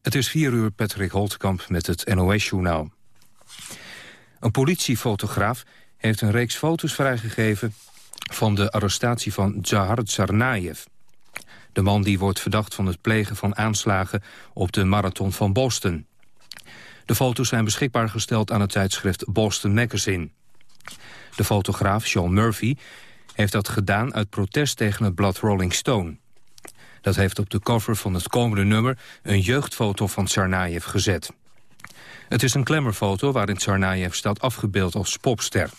Het is vier uur, Patrick Holtkamp met het NOS-journaal. Een politiefotograaf heeft een reeks foto's vrijgegeven... van de arrestatie van Zahar Tsarnaev. De man die wordt verdacht van het plegen van aanslagen... op de marathon van Boston. De foto's zijn beschikbaar gesteld aan het tijdschrift Boston Magazine. De fotograaf Sean Murphy heeft dat gedaan uit protest tegen het blad Rolling Stone. Dat heeft op de cover van het komende nummer een jeugdfoto van Tsarnaev gezet. Het is een klemmerfoto waarin Tsarnaev staat afgebeeld als popster.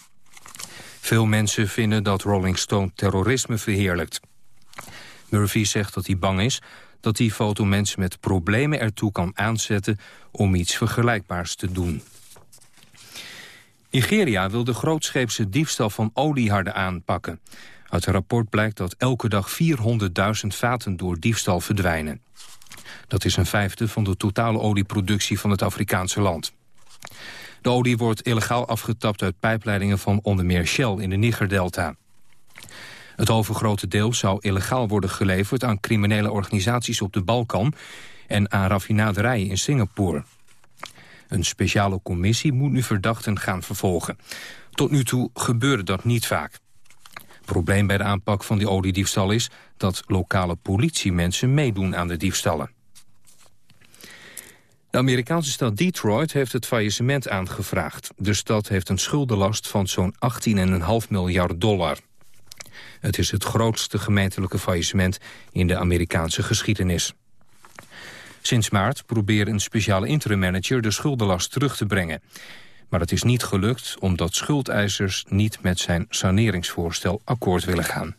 Veel mensen vinden dat Rolling Stone terrorisme verheerlijkt. Murphy zegt dat hij bang is dat die foto mensen met problemen ertoe kan aanzetten om iets vergelijkbaars te doen. Nigeria wil de grootscheepse diefstal van olie harder aanpakken. Uit een rapport blijkt dat elke dag 400.000 vaten door diefstal verdwijnen. Dat is een vijfde van de totale olieproductie van het Afrikaanse land. De olie wordt illegaal afgetapt uit pijpleidingen van onder meer Shell in de Niger-delta. Het overgrote deel zou illegaal worden geleverd aan criminele organisaties op de Balkan en aan raffinaderijen in Singapore. Een speciale commissie moet nu verdachten gaan vervolgen. Tot nu toe gebeurde dat niet vaak. Probleem bij de aanpak van die oliediefstal is dat lokale politiemensen meedoen aan de diefstallen. De Amerikaanse stad Detroit heeft het faillissement aangevraagd. De stad heeft een schuldenlast van zo'n 18,5 miljard dollar. Het is het grootste gemeentelijke faillissement in de Amerikaanse geschiedenis. Sinds maart probeert een speciale interim manager de schuldenlast terug te brengen. Maar het is niet gelukt omdat schuldeisers niet met zijn saneringsvoorstel akkoord willen gaan.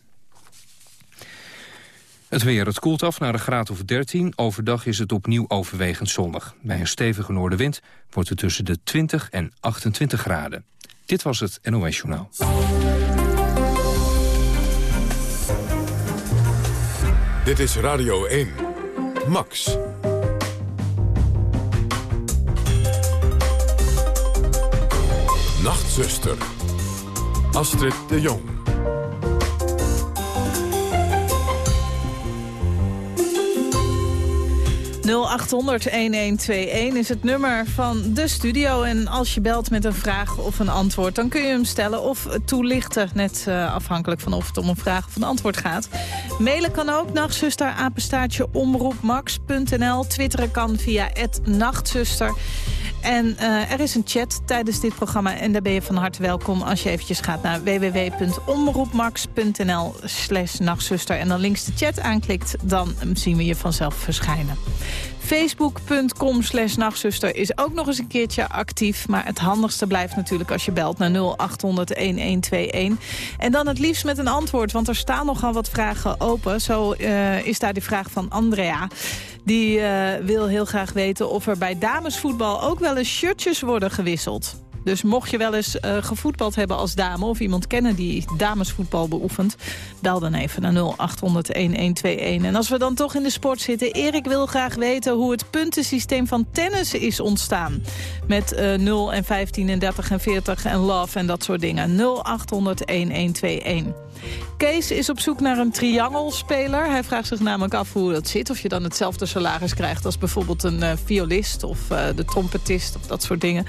Het weer, het koelt af naar een graad of 13. Overdag is het opnieuw overwegend zonnig. Bij een stevige noordenwind wordt het tussen de 20 en 28 graden. Dit was het NOS Journaal. Dit is Radio 1. Max. Nachtzuster. Astrid de Jong. 0800-1121 is het nummer van de studio. En als je belt met een vraag of een antwoord... dan kun je hem stellen of toelichten. Net uh, afhankelijk van of het om een vraag of een antwoord gaat. Mailen kan ook. Nachtzuster, apenstaartje, omroepmax.nl. Twitteren kan via nachtzuster. En uh, er is een chat tijdens dit programma. En daar ben je van harte welkom als je eventjes gaat naar www.omroepmax.nl slash nachtzuster. En dan links de chat aanklikt, dan zien we je vanzelf verschijnen. Facebook.com slash nachtzuster is ook nog eens een keertje actief. Maar het handigste blijft natuurlijk als je belt naar 0800-1121. En dan het liefst met een antwoord, want er staan nogal wat vragen open. Zo uh, is daar die vraag van Andrea. Die uh, wil heel graag weten of er bij damesvoetbal ook wel eens shirtjes worden gewisseld. Dus mocht je wel eens uh, gevoetbald hebben als dame... of iemand kennen die damesvoetbal beoefent... bel dan even naar 0800-1121. En als we dan toch in de sport zitten... Erik wil graag weten hoe het puntensysteem van tennis is ontstaan. Met uh, 0 en 15 en 30 en 40 en love en dat soort dingen. 0800-1121. Kees is op zoek naar een triangelspeler. Hij vraagt zich namelijk af hoe dat zit. Of je dan hetzelfde salaris krijgt als bijvoorbeeld een uh, violist... of uh, de trompetist of dat soort dingen.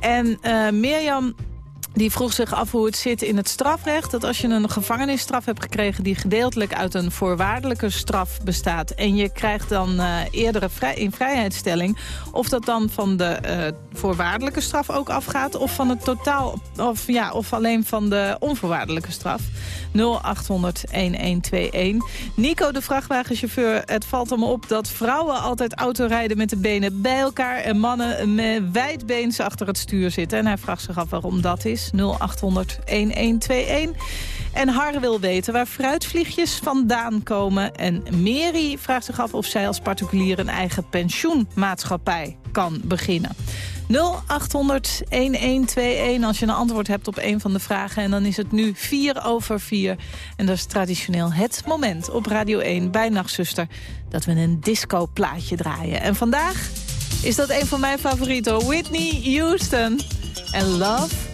En uh, Mirjam die vroeg zich af hoe het zit in het strafrecht. Dat als je een gevangenisstraf hebt gekregen... die gedeeltelijk uit een voorwaardelijke straf bestaat... en je krijgt dan uh, eerdere vrij, in vrijheidsstelling... of dat dan van de uh, voorwaardelijke straf ook afgaat... of van het totaal, of, ja, of alleen van de onvoorwaardelijke straf. 0800-1121. Nico, de vrachtwagenchauffeur, het valt hem op... dat vrouwen altijd autorijden met de benen bij elkaar... en mannen met wijdbeens achter het stuur zitten. En hij vraagt zich af waarom dat is. 0800 1121. En Har wil weten waar fruitvliegjes vandaan komen. En Mary vraagt zich af of zij als particulier een eigen pensioenmaatschappij kan beginnen. 0800 1121 als je een antwoord hebt op een van de vragen. En dan is het nu 4 over 4. En dat is traditioneel het moment op Radio 1 bij Nachtzuster... dat we een disco-plaatje draaien. En vandaag is dat een van mijn favorieten, Whitney Houston. En Love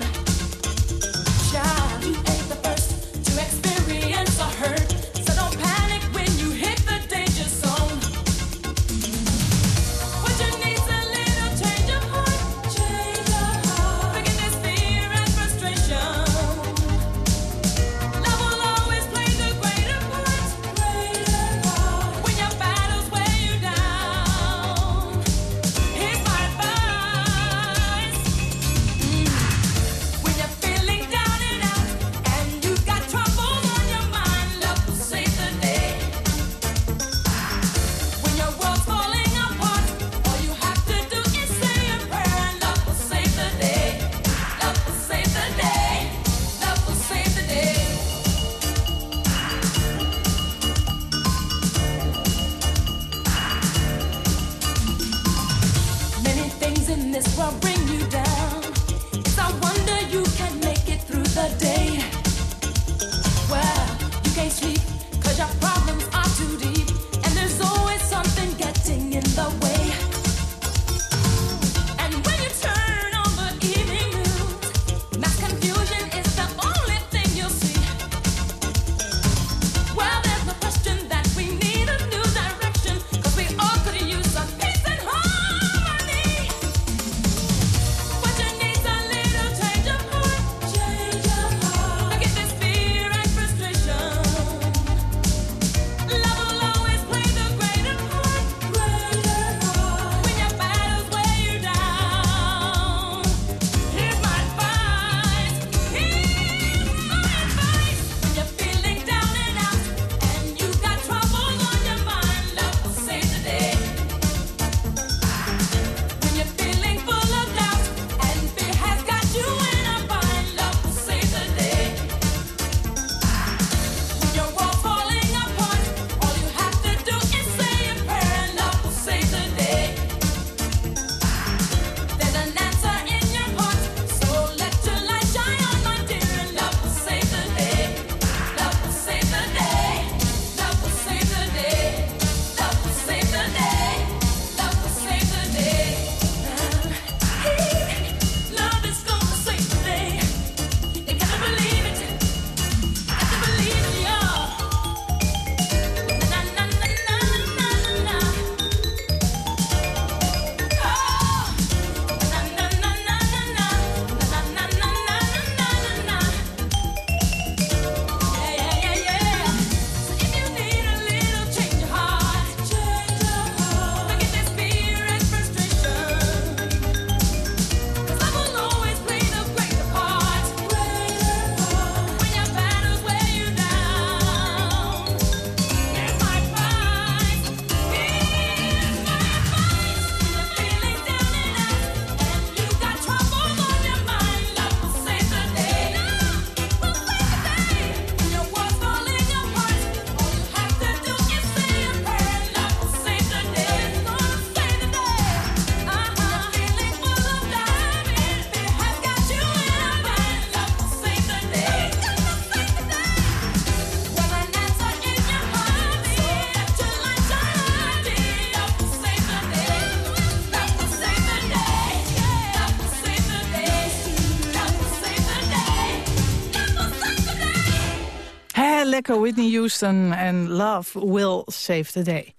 Whitney Houston en Love Will Save the Day.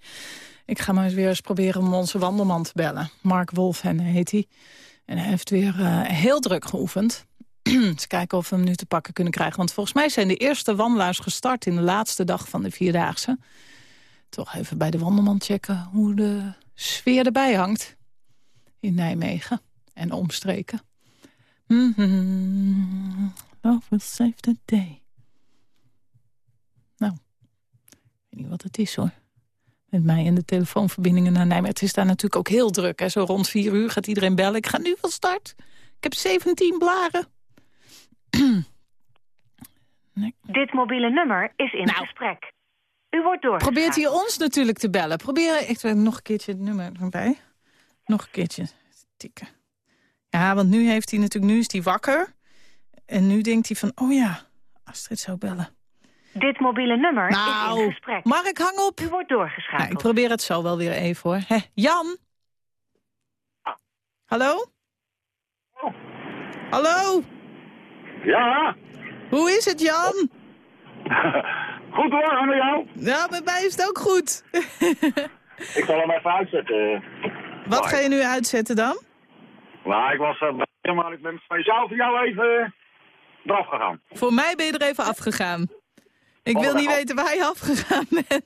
Ik ga maar weer eens proberen om onze wandelman te bellen. Mark Wolfen heet hij. En hij heeft weer eh, heel druk geoefend. eens kijken of we hem nu te pakken kunnen krijgen. Want volgens mij zijn de eerste wandelaars gestart... in de laatste dag van de Vierdaagse. Toch even bij de wandelman checken hoe de sfeer erbij hangt. In Nijmegen en omstreken. Mhm. Love will save the day. weet niet wat het is hoor. Met mij en de telefoonverbindingen naar Nijmegen. Het is daar natuurlijk ook heel druk. Hè? Zo rond vier uur gaat iedereen bellen. Ik ga nu van start. Ik heb 17 blaren. Dit mobiele nummer is in nou. gesprek. U wordt door. Probeert hij ons natuurlijk te bellen. Probeer ik nog een keertje het nummer erbij. Nog een keertje tikken. Ja, want nu heeft hij natuurlijk, nu is hij wakker. En nu denkt hij van, oh ja, Astrid zou bellen. Mark, hang op. U wordt Nou, doorgeschakeld. ik probeer het zo wel weer even hoor. Jan? Hallo? Hallo? Ja, Hoe is het, Jan? goed hoor, met jou? Ja, bij mij is het ook goed. Ik zal hem even uitzetten. Wat ga je nu uitzetten dan? Maar ik was uh, bij- maar ik ben speciaal voor jou even eh, eraf gegaan. Voor mij ben je er even afgegaan. Ik wil niet af. weten waar je afgegaan bent.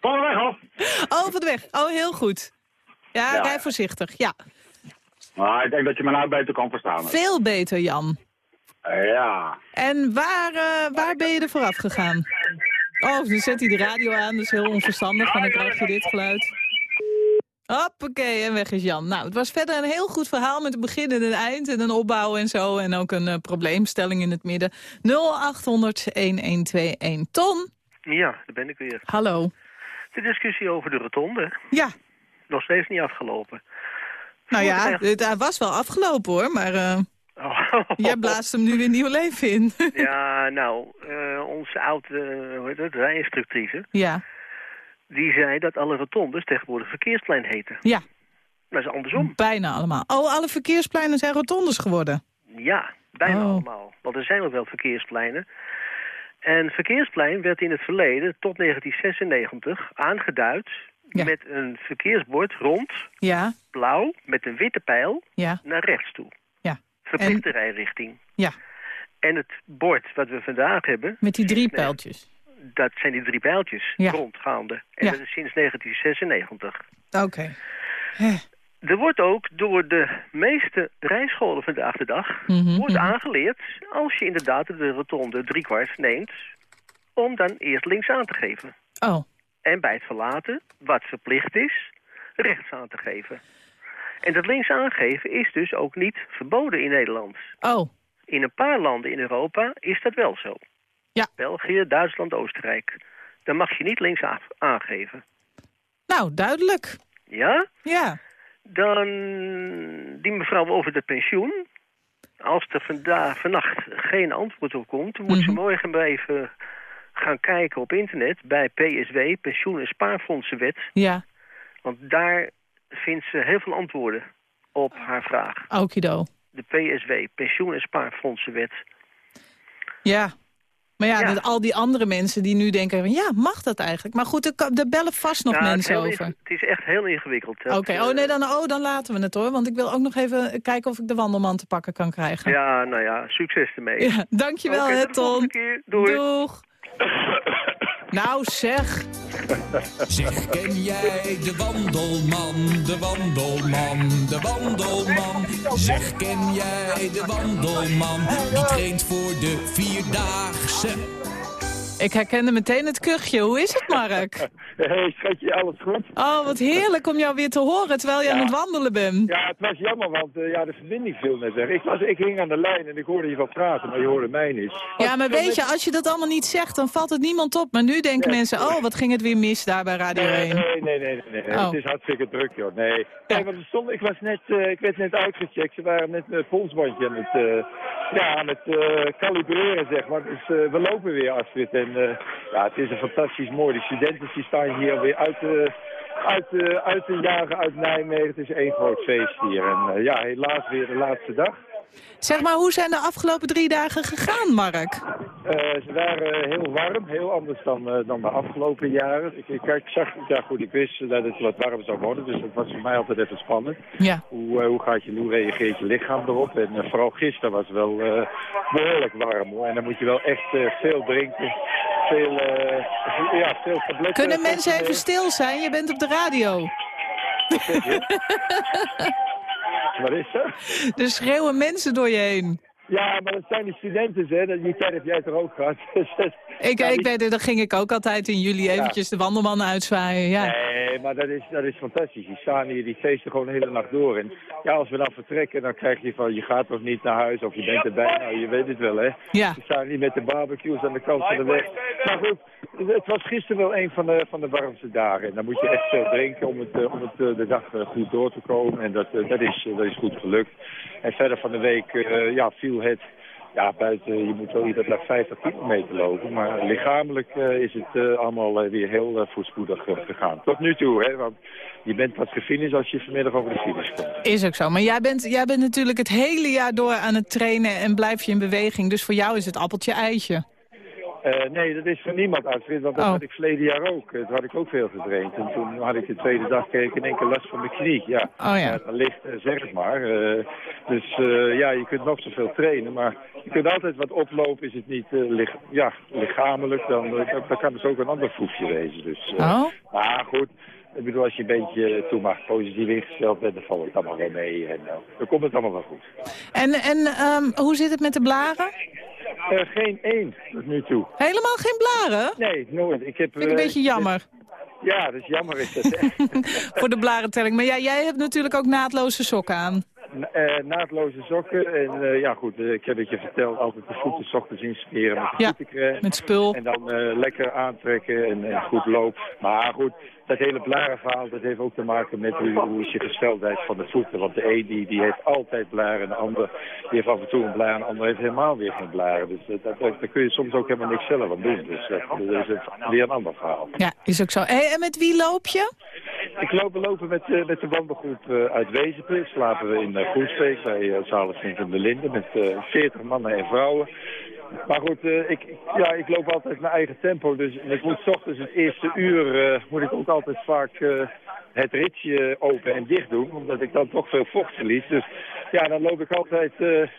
Van de weg af. Oh, van de weg. Oh, heel goed. Ja, Ja. rij voorzichtig. Ja, Maar ik denk dat je me nou beter kan verstaan. veel beter, Jan. Ja. En waar, eh, waar ben je er vooraf gegaan? Oh, nu zet hij de radio aan, dat is heel onverstandig, want dan krijg je dit geluid. Hoppakee, en weg is Jan. Nou, het was verder een heel goed verhaal met een begin en een eind en een opbouw en zo. En ook een eh, probleemstelling in het midden. 0800-1121. Ton, Ja, daar ben ik weer. hallo. De discussie over de rotonde, Ja, nog steeds niet afgelopen. nou ja, het hij was wel afgelopen hoor, maar eh, Oh. jij blaast hem nu weer nieuw leven in. Ja, nou, eh, onze oude uh, rijinstructrice, ja, die zei dat alle rotondes tegenwoordig verkeersplein heten. ja, Dat is andersom. bijna allemaal. Oh, alle verkeerspleinen zijn rotondes geworden. Ja, bijna Oh. allemaal. Want er zijn nog wel verkeerspleinen. En verkeersplein werd in het verleden, tot 1996, aangeduid Ja. met een verkeersbord rond, Ja, blauw, met een witte pijl ja, naar rechts toe. ja, Verplichte rijrichting. ja. En het bord wat we vandaag hebben, Met die drie pijltjes. Dat zijn die drie pijltjes Ja. rondgaande. En Ja. dat is sinds 1996. Oké. Er wordt ook door de meeste rijscholen vandaag de dag Mhm, wordt mhm. aangeleerd als je inderdaad de rotonde driekwart neemt, om dan eerst links aan te geven. Oh, En bij het verlaten, wat verplicht is, rechts aan te geven. En dat links aangeven is dus ook niet verboden in Nederland. oh, In een paar landen in Europa is dat wel zo. Ja. België, Duitsland, Oostenrijk. Dan mag je niet links aan- aangeven. nou, duidelijk. Ja? Ja, Dan die mevrouw over het pensioen. Als er vandaag, vannacht geen antwoord op komt... moet ze Mhm. morgen maar even gaan kijken op internet... bij PSW, Pensioen- en Spaarfondsenwet. ja, Want daar vindt ze heel veel antwoorden op haar vraag. okido. De PSW, Pensioen- en Spaarfondsenwet. Ja. Maar ja, Ja. al die andere mensen die nu denken... van, ja, mag dat eigenlijk? Maar goed, er, bellen vast nog het mensen heel over. Het is echt heel ingewikkeld. Oké, oh eh, nee, dan, oh, dan laten we het hoor. Want ik wil ook nog even kijken of ik de wandelman te pakken kan krijgen. Ja, nou ja, succes ermee. Ja, dankjewel, Oké, hè, tot de volgende Ton. keer. Doei. Doeg. nou, zeg. Zeg, ken jij de wandelman, de wandelman, de wandelman? Zeg, ken jij de wandelman? Die traint voor de Vierdaagse. Ik herkende meteen het kuchje. Hoe is het, Mark? Hey, schatje, alles goed? Oh, wat heerlijk om jou weer te horen terwijl je aan het wandelen bent. Ja, het was jammer, want eh, ja, de verbinding viel net weg. Ik, was, ik hing aan de lijn en ik hoorde je wel praten, maar je hoorde mij niet. Ja, maar weet je, als je dat allemaal niet zegt, dan valt het niemand op. Maar nu denken mensen, oh, wat ging het weer mis daar bij Radio Nee, 1. nee, nee, nee, nee. nee. Oh. Het is hartstikke druk, joh. Nee. Want stond, ik, was net, eh, ik werd net uitgecheckt. Ze waren net een polsbandje aan het, eh, ja, aan het kalibreren, zeg maar. Dus we lopen weer, Astrid. En eh, ja, het is een fantastisch mooi. De studenten die staan hier weer uit, eh, uit, eh, uit de jagen uit Nijmegen. Het is één groot feest hier. En ja, helaas weer de laatste dag. Zeg maar, hoe zijn de afgelopen drie dagen gegaan, Mark? Eh, ze waren heel warm, heel anders dan, eh, dan de afgelopen jaren. Ik, ik, ik zag, ja goed, ik wist dat het wat warm zou worden, dus dat was voor mij altijd even spannend. Ja. Hoe, eh, hoe, gaat je, hoe reageert je lichaam erop? En vooral gisteren was het wel eh, behoorlijk warm hoor. En dan moet je wel echt veel drinken, veel, ja, veel tabletten. Kunnen mensen even stil zijn? Je bent op de radio. Wat is er? Er schreeuwen mensen door je heen. Ja, maar dat zijn die studenten, hè. Dat- Die tijd heb jij toch ook gehad? Ik, Ja, ik die- weet dan ging ik ook altijd in juli eventjes de wandelman uitzwaaien. Ja. Nee, maar dat is, dat is fantastisch. Die staan hier, die feesten gewoon de hele nacht door. En ja, als we dan vertrekken, dan krijg je van, je gaat toch niet naar huis of je bent erbij. Nou, je weet het wel, hè. Ja. We staan hier met de barbecues aan de kant van de weg. Maar goed, het was gisteren wel een van de, van de warmste dagen. En dan moet je echt veel drinken om, het, eh, om het, eh, de dag eh, goed door te komen. En dat, eh, dat, is, eh, dat is goed gelukt. En verder van de week, eh, ja, viel het ja, buiten, je moet wel iedere dag 50 kilometer lopen. Maar lichamelijk eh, is het eh, allemaal eh, weer heel voorspoedig gegaan. Tot nu toe, hè, want je bent pas gefinished als je vanmiddag over de finish komt. Is ook zo. Maar jij bent, jij bent natuurlijk het hele jaar door aan het trainen en blijf je in beweging. Dus voor jou is het appeltje Eh, nee, dat is voor niemand Astrid, want dat Oh. had ik verleden jaar ook. Eh, Toen had ik ook veel getraind. En toen had ik de tweede dag kreeg ik in één keer last van mijn knie. Ja, Oh ja. eh, zeg het maar. Eh, dus eh, ja, je kunt nog zoveel trainen, maar je kunt altijd wat oplopen. Is het niet eh, lich- ja, lichamelijk, dan, eh, dan, kan het ook een ander voefje wezen. Dus, eh, Oh? Maar goed, ik bedoel, als je een beetje eh, maar positief ingesteld bent, dan valt het allemaal wel mee. En eh, dan komt het allemaal wel goed. En, en ehm, hoe zit het met de blaren? Eh, geen één tot nu toe. Helemaal geen blaren? Nee, nooit. Ik heb, Vind ik een eh, beetje jammer. Ja, dat is jammer is dat. Voor de blarentelling. Maar ja, jij hebt natuurlijk ook naadloze sokken aan. Na- eh, naadloze sokken. En eh, ja goed, eh, ik heb het je verteld, altijd de voeten ochtends insmeren met Ja, met spul. En dan lekker aantrekken en, en goed loop. Maar goed, dat hele blarenverhaal, dat heeft ook te maken met hoe, hoe is je gesteldheid van de voeten. Want de een die, die heeft altijd blaren en de ander die heeft af en toe een blaar en de ander heeft helemaal weer geen blaren. Dus eh, dat, dat- daar kun je soms ook helemaal niks zelf aan doen. Dus dat, dat is weer een ander verhaal. Ja, is ook zo. Hey, en met wie loop je? Ik loop lopen met, eh, met de wandelgroep eh, uit Wezenput. Slapen we in uh, Groesbeek bij uh, Zalensvink en de Linde met eh 40 mannen en vrouwen. Maar goed, eh, ik, ja, ik loop altijd mijn eigen tempo. Dus en ik moet 's ochtends het eerste uur eh, moet ik ook altijd vaak eh, het ritje open en dicht doen. Omdat ik dan toch veel vocht verlies. Dus ja, dan loop ik altijd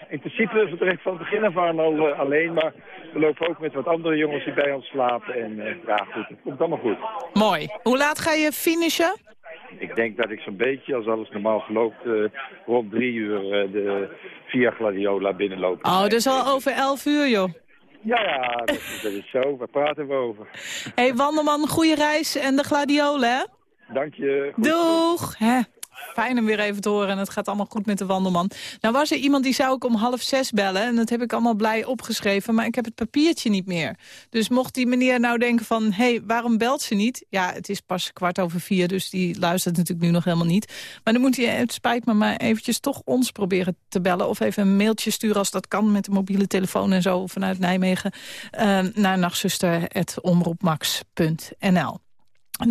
in principe vertrek van het begin af aan al alleen. Maar we lopen ook met wat andere jongens die bij ons slapen. En ja, goed, het komt allemaal goed. Mooi. Hoe laat ga je finishen? Ik denk dat ik zo'n beetje, als alles normaal verloopt, rond drie uur de Via Gladiola binnenloop. Oh, dus al over elf uur, joh. Ja, ja, dat, is- dat is zo. Waar praten we over? hey, Wandelman, goede reis en de gladiolen, hè? Dank je. Goed. Doeg! Hè? Fijn hem weer even te horen en het gaat allemaal goed met de wandelman. Nou was er iemand die zou ik om half zes bellen en dat heb ik allemaal blij opgeschreven, maar ik heb het papiertje niet meer. Dus mocht die meneer nou denken van, hé, hey, waarom belt ze niet? Ja, het is pas kwart over vier, dus die luistert natuurlijk nu nog helemaal niet. Maar dan moet hij, het spijt me, maar eventjes toch ons proberen te bellen of even een mailtje sturen als dat kan met de mobiele telefoon en zo vanuit Nijmegen eh, naar nachtzuster.omroepmax.nl. 0800-1121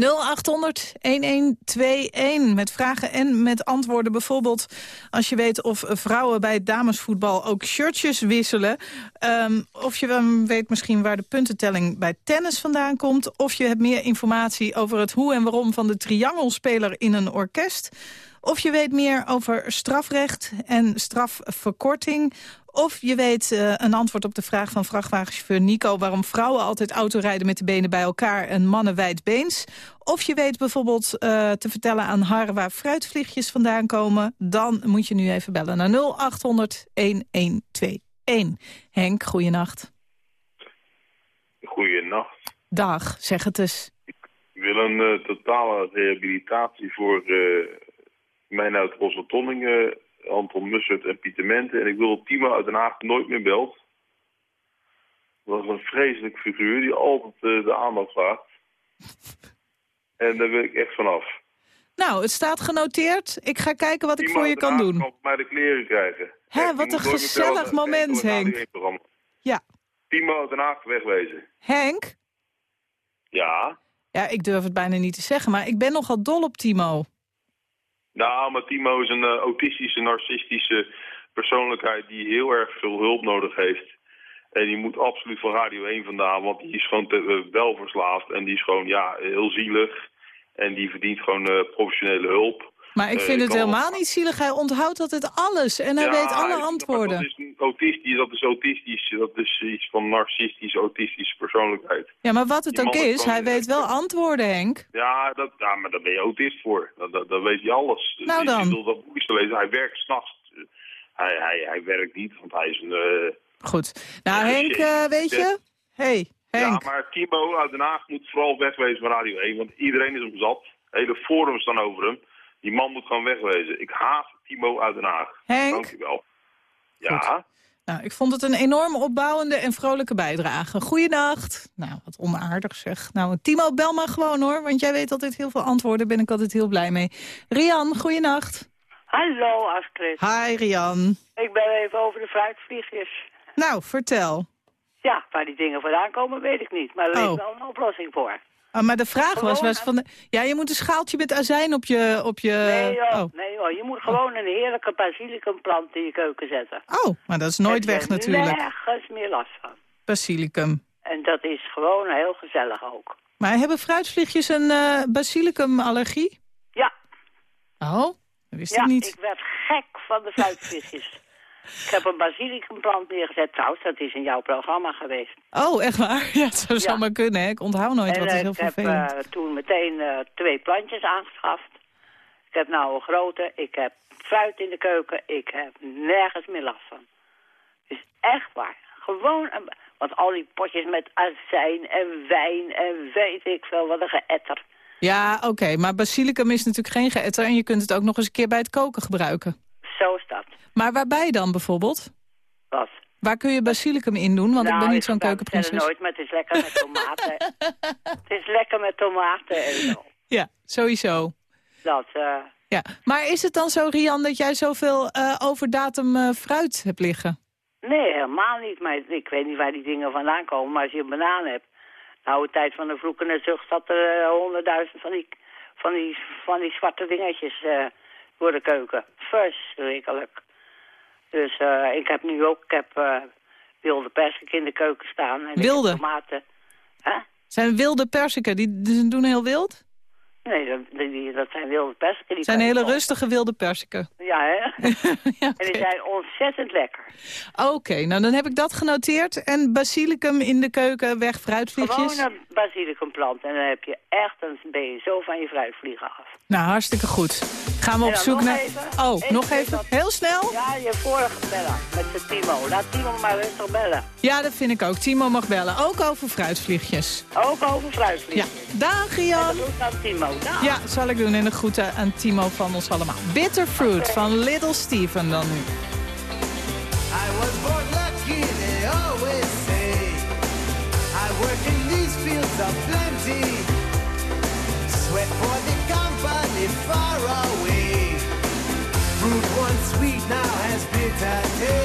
met vragen en met antwoorden. Bijvoorbeeld als je weet of vrouwen bij damesvoetbal ook shirtjes wisselen. Ehm, of je weet misschien waar de puntentelling bij tennis vandaan komt. Of je hebt meer informatie over het hoe en waarom van de triangelspeler in een orkest. Of je weet meer over strafrecht en strafverkorting. Of je weet uh, een antwoord op de vraag van vrachtwagenchauffeur Nico... waarom vrouwen altijd autorijden met de benen bij elkaar en mannen wijdbeens. Of je weet bijvoorbeeld uh, te vertellen aan Har waar fruitvliegjes vandaan komen. Dan moet je nu even bellen naar 0800-1121. Henk, goeienacht. Goeienacht. Dag, zeg het eens. Ik wil een uh, totale rehabilitatie voor mijn uit Rosseltonningen... Anton Mussert en Pieter Mente. En ik wil dat Timo uit Den Haag nooit meer belt. Dat was een vreselijk figuur die altijd uh, de aandacht vraagt. en daar wil ik echt vanaf. Nou, het staat genoteerd. Ik ga kijken wat ik voor je kan doen. kan mij de kleren krijgen. Hè, Echt, wat een gezellig moment, Henk. Ja. Timo uit Den Haag wegwezen. Henk? Ja? Ja, ik durf het bijna niet te zeggen, maar ik ben nogal dol op Timo. Nou, maar Timo is een uh, autistische, narcistische persoonlijkheid die heel erg veel hulp nodig heeft. En die moet absoluut van Radio 1 vandaan, want die is gewoon te, uh, wel verslaafd. En die is gewoon, ja, heel zielig. En die verdient gewoon uh, professionele hulp. Maar ik vind het helemaal niet zielig. Hij onthoudt altijd alles en hij ja, weet alle antwoorden. Dat is, autistisch, dat is autistisch. Dat is iets van narcistisch, autistische persoonlijkheid. Ja, maar wat het ook is, hij weet wel antwoorden, Henk. Ja, dat, ja, maar daar ben je autist voor. Dat, dat, dat weet je alles. Nou dan. Ik wil dat boek te lezen. Hij werkt s'nachts. Hij, hij, hij werkt niet, want hij is een... Uh, Goed. Nou, Henk, uh, weet je... hey, Henk. Ja, maar Timo uit Den Haag moet vooral wegwezen van Radio 1, want iedereen is hem zat. Hele forums staan over hem. Die man moet gewoon wegwezen. Ik haat Timo uit Den Haag. Henk? Dankjewel. Ja? Nou, ik vond het een enorm opbouwende en vrolijke bijdrage. Goeienacht. Nou, wat onaardig zeg. Nou, Timo, bel maar gewoon hoor, want jij weet altijd heel veel antwoorden. Ben ik altijd heel blij mee. Rian, goeienacht. Hallo Astrid. Hi Rian. Ik ben even over de fruitvliegjes. Nou, vertel. Ja, waar die dingen vandaan komen, weet ik niet. Maar er Oh. is wel een oplossing voor. Oh, maar de vraag was, Gewoon was van... Ja, je moet een schaaltje met azijn op je... Op je nee, joh, oh. nee joh, je moet gewoon een heerlijke basilicumplant in je keuken zetten. oh, maar dat is nooit weg natuurlijk. nergens meer last van. Basilicum. En dat is gewoon heel gezellig ook. Maar hebben fruitvliegjes een eh basilicum-allergie? Ja. Oh, dat wist ja, ik niet. ik werd gek van de fruitvliegjes. ik heb een basilicumplant neergezet. Trouwens, dat is in jouw programma geweest. Oh, echt waar? Ja, het zou Ja. zomaar kunnen, hè? Ik onthoud nooit, en wat is eh, heel ik heb vervelend. eh, toen meteen eh, twee plantjes aangeschaft. Ik heb nou een grote. Ik heb fruit in de keuken. Ik heb nergens meer last van. Dus echt waar. Gewoon, een, want al die potjes met azijn en wijn en weet ik veel, wat een geëtter. Ja, oké, maar basilicum is natuurlijk geen geëtter... en je kunt het ook nog eens een keer bij het koken gebruiken. Zo is dat. Maar waarbij dan bijvoorbeeld? Wat? Waar kun je basilicum in doen? Want ik Nou, ben niet zo'n keukenprinses. nooit, maar het is lekker met tomaten. het is lekker met tomaten en zo. Ja, sowieso. Dat, eh, Ja. Maar is het dan zo, Rian, dat jij zoveel eh overdatum eh, fruit hebt liggen? nee, helemaal niet. Maar ik weet niet waar die dingen vandaan komen. Maar als je een banaan hebt, nou, de tijd van de vloeken en zucht zat er honderdduizend van die, van, die, van die zwarte dingetjes voor de keuken. Verschrikkelijk. Dus eh, ik heb nu ook, ik heb eh, wilde persik in de keuken staan. En Wilde? tomaten. Zijn wilde persiken, die, die doen heel wild? Nee, dat, die, dat zijn wilde persiken. Die Het zijn hele rustige wilde persiken. Ja, hè? ja, En die zijn ontzettend lekker. Oké, nou dan heb ik dat genoteerd. En basilicum in de keuken, weg fruitvliegjes. Gewoon een basilicumplant. En dan heb je echt, dan ben je zo van je fruitvliegen af. Nou, hartstikke goed. Gaan we En op zoek naar... even. Oh, Even nog even. Heel snel? Ja, je vorige beller met z'n Timo. Laat Timo maar rustig bellen. Ja, dat vind ik ook. Timo mag bellen. Ook over fruitvliegjes. Ook over fruitvliegen. Ja. Dag, En Rian. dat doet aan Timo. Dag. Ja, zal ik doen. En de groeten aan Timo van ons allemaal. Bitter Fruit van Little Steven dan nu. I was born lucky, they always say. I work in these fields of plenty. Sweat for the company far away. Fruit once sweet now has bitter taste.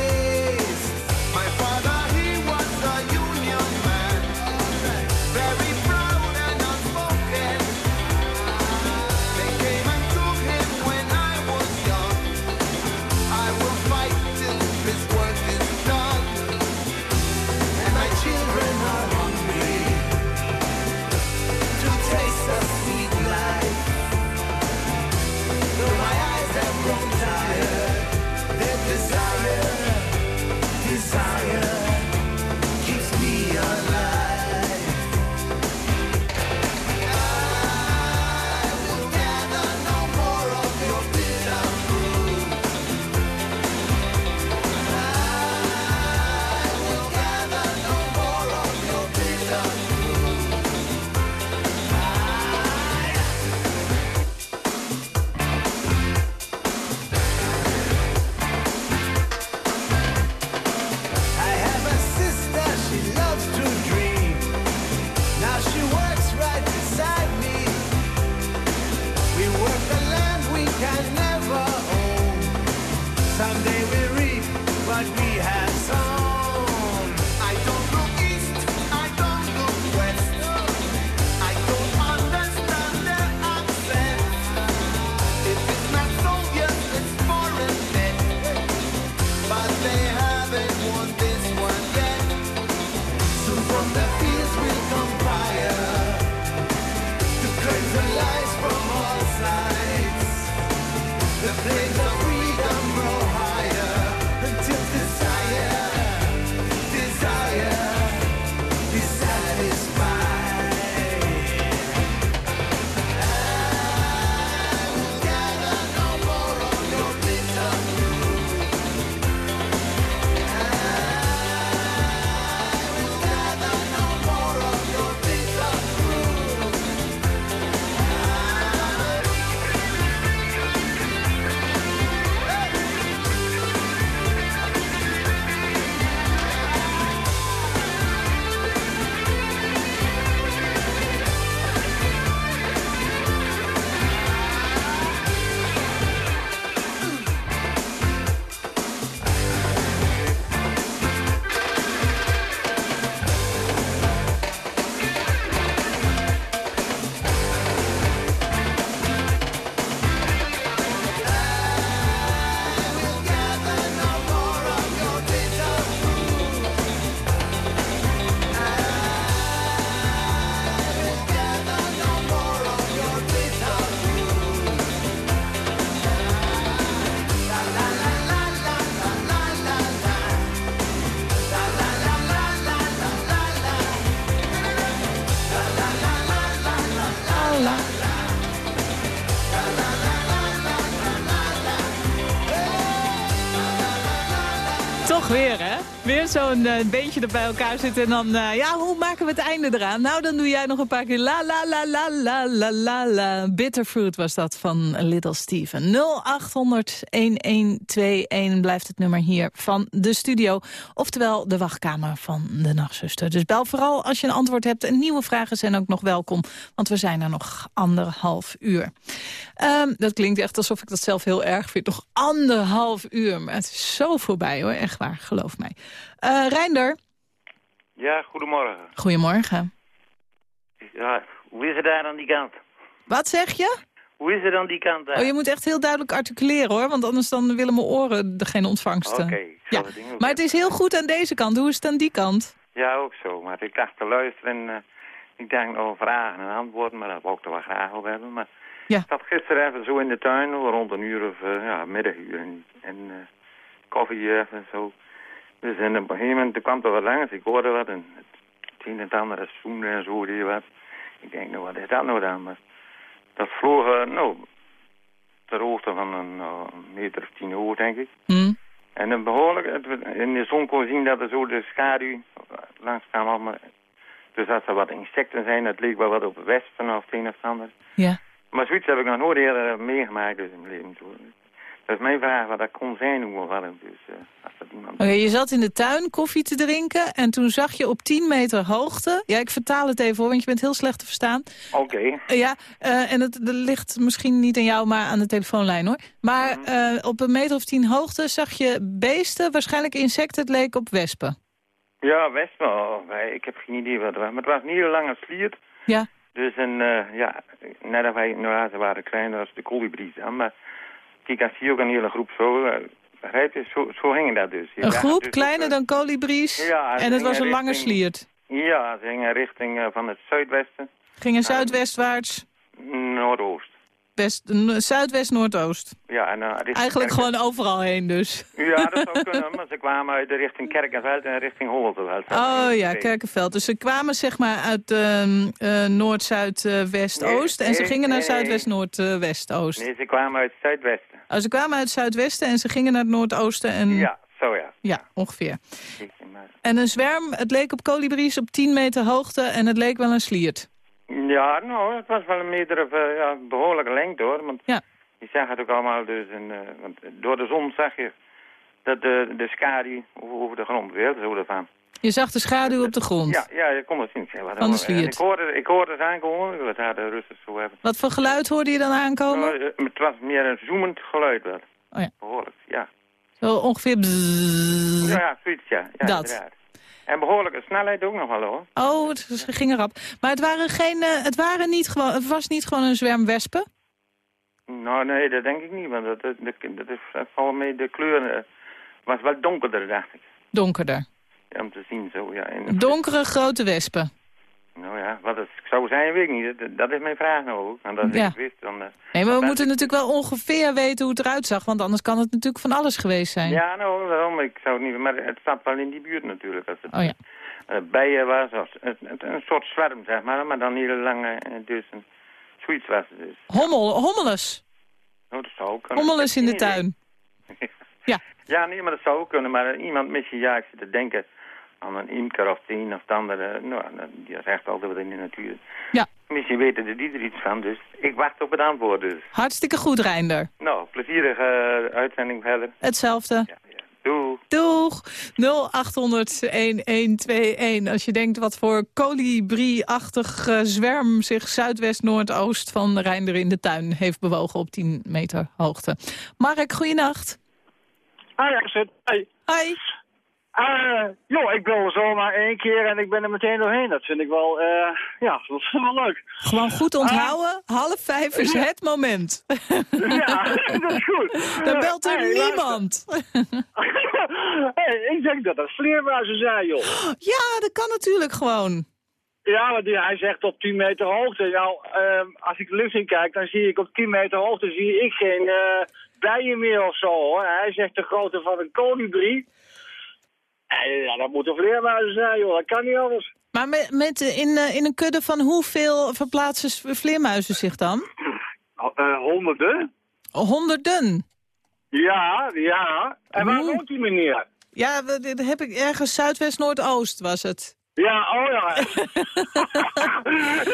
Zo'n eh, beentje er bij elkaar zitten en dan... eh, ja, hoe maken we het einde eraan? Nou, dan doe jij nog een paar keer la la la la la la la la. Bitterfruit was dat van Little Steven. 0800-1121 blijft het nummer hier van de studio. Oftewel de wachtkamer van de nachtzuster. Dus bel vooral als je een antwoord hebt. En nieuwe vragen zijn ook nog welkom. Want we zijn er nog anderhalf uur. Ehm, dat klinkt echt alsof ik dat zelf heel erg vind. Nog anderhalf uur. Maar het is zo voorbij hoor, echt waar, geloof mij. Eh Reinder, Ja, goedemorgen. goedemorgen. Ja, hoe is het daar aan die kant? Wat zeg je? Hoe is het aan die kant daar? Oh, je moet echt heel duidelijk articuleren hoor, want anders dan willen mijn oren er geen ontvangst. Oké, eh. ja. Maar het is heel goed aan deze kant. Hoe is het aan die kant? Ja, ook zo. Maar ik dacht te luisteren en eh, ik denk over vragen en antwoorden, maar dat wou ik er wel graag over hebben. Maar Ja. ik zat gisteren even zo in de tuin, rond een uur of uh, ja, middaguur. En, en uh, koffie even en zo. Dus en op een gegeven moment toen kwam er wat langs, ik hoorde wat en het, een en het andere zoende en zo die wat. Ik denk, nou wat is dat nou dan? Maar dat vloog, uh, nou, ter hoogte van een uh, meter of tien hoog, denk ik. Hm? En een behoorlijk, in de zon kon zien dat er zo de schaduw langs kwam. allemaal. Dus dat er wat insecten zijn, het leek wel wat op wespen of het een of ander. Ja. Maar zoiets heb ik nog nooit eerder meegemaakt dus in mijn leven. Dat is mijn vraag wat dat kon zijn, hoe warm. Dus als dat iemand... Je zat in de tuin koffie te drinken en toen zag je op 10 meter hoogte... Ja, ik vertaal het even hoor, want je bent heel slecht te verstaan. Oké. Uh, ja, uh, en het, het ligt misschien niet aan jou, maar aan de telefoonlijn hoor. Maar Mhm. uh, op een meter of tien hoogte zag je beesten, waarschijnlijk insecten, het leek op wespen. Ja, wespen. Oh, ik heb geen idee wat het was. Maar het was niet heel lang een sliert. Ja. Dus en, uh, ja, net als wij, nou ze waren klein, dat was de kolibries. Maar kijk, als je ook een hele groep zo, begrijp je, zo, zo ging dat dus. Een groep, dus kleiner dan kolibries ja, en het was een richting, lange sliert. Ja, ze gingen richting uh, van het zuidwesten. Gingen zuidwestwaarts? Noordoost. West, Zuidwest-Noordoost. Ja, en, uh, Eigenlijk gewoon overal heen dus. Ja, dat zou kunnen, maar ze kwamen uit de richting Kerkenveld en richting Holterveld. Oh ja, Kerkenveld. Dus ze kwamen zeg maar uit uh, Noord-Zuid-West-Oost nee, en ze gingen naar nee, Zuidwest-Noord-West-Oost. Nee, ze kwamen uit het Zuidwesten. Oh, ze kwamen uit het Zuidwesten en ze gingen naar het Noordoosten en... Ja, zo ja. Ja, ongeveer. En een zwerm, het leek op kolibries op 10 meter hoogte en het leek wel een sliert. Ja, nou, het was wel een of uh, ja, behoorlijke lengte hoor. Want ja. je zag het ook allemaal dus. En, uh, want door de zon zag je dat de, de schaduw over de grond weer, zo ervan. Je zag de schaduw op de grond? Ja, ja je kon het zien. Ja, sliert. Ik hoorde, ik hoorde het aankomen, het haar de rustig zo hebben. Wat voor geluid hoorde je dan aankomen? Nou, het was meer een zoemend geluid wel. Oh ja. Behoorlijk, ja. Zo ongeveer bzzz. Ja, ja, zoiets, ja. ja dat. Inderdaad. En behoorlijke snelheid ook nog wel hoor. Oh, het ging erop. Maar het waren geen, uh, het waren niet gewoon, het was niet gewoon een zwerm wespen? Nou nee, dat denk ik niet, want dat, dat, is vooral mee de kleur uh, was wel donkerder, dacht ik. Donkerder? Ja, om te zien zo, ja. Donkere grote wespen? Nou ja, wat het zou zijn, weet ik niet. Dat, dat is mijn vraag nou ook. En dat ja. ik wist, dan, uh, nee, maar we moeten natuurlijk wel ongeveer weten hoe het eruit zag, want anders kan het natuurlijk van alles geweest zijn. Ja, nou, waarom? Ik zou het niet, maar het staat wel in die buurt natuurlijk. Als het, oh ja. Uh, bijen was, een, een, soort zwerm, zeg maar, maar dan heel lange, dus een, zoiets was het dus. Hommel, hommeles? Nou, dat zou ook kunnen. Hommeles in de tuin? ja. Ja, nee, maar dat zou ook kunnen, maar iemand misschien, ja, ik zit te denken aan een imker of de een of de andere. Nou, die zegt altijd wat in de natuur. Ja. Misschien weten de die er iets van, dus ik wacht op het antwoord dus. Hartstikke goed, Reinder. Nou, plezierige uh, uitzending verder. Hetzelfde. Ja, ja. Doeg. Doeg. 0800-1121. Als je denkt wat voor kolibrie-achtig uh, zwerm zich zuidwest-noordoost van Reinder in de tuin heeft bewogen op 10 meter hoogte. Mark, goeienacht. Hi, Astrid. Hey. Uh, joh, ik bel zomaar één keer en ik ben er meteen doorheen. Dat vind ik wel, uh, ja, dat is wel leuk. Gewoon goed onthouden. Uh, Half vijf is ja. het moment. ja, dat is goed. Dan belt er hey, niemand. hey, ik denk dat dat vleermuizen zijn, joh. Ja, dat kan natuurlijk gewoon. Ja, want hij zegt op 10 meter hoogte. Nou, als ik de lucht in kijk, dan zie ik op 10 meter hoogte zie ik geen bijen meer of zo, hoor. Hij zegt de grootte van een kolibrie. Ja, dat moeten vleermuizen zijn, joh. Dat kan niet anders. Maar met, met in, uh, in een kudde van hoeveel verplaatsen vleermuizen zich dan? Uh, honderden. Honderden? Ja, ja. En waar woont die meneer? Ja, dat heb ik ergens Zuidwest-Noordoost was het. Ja, oh ja.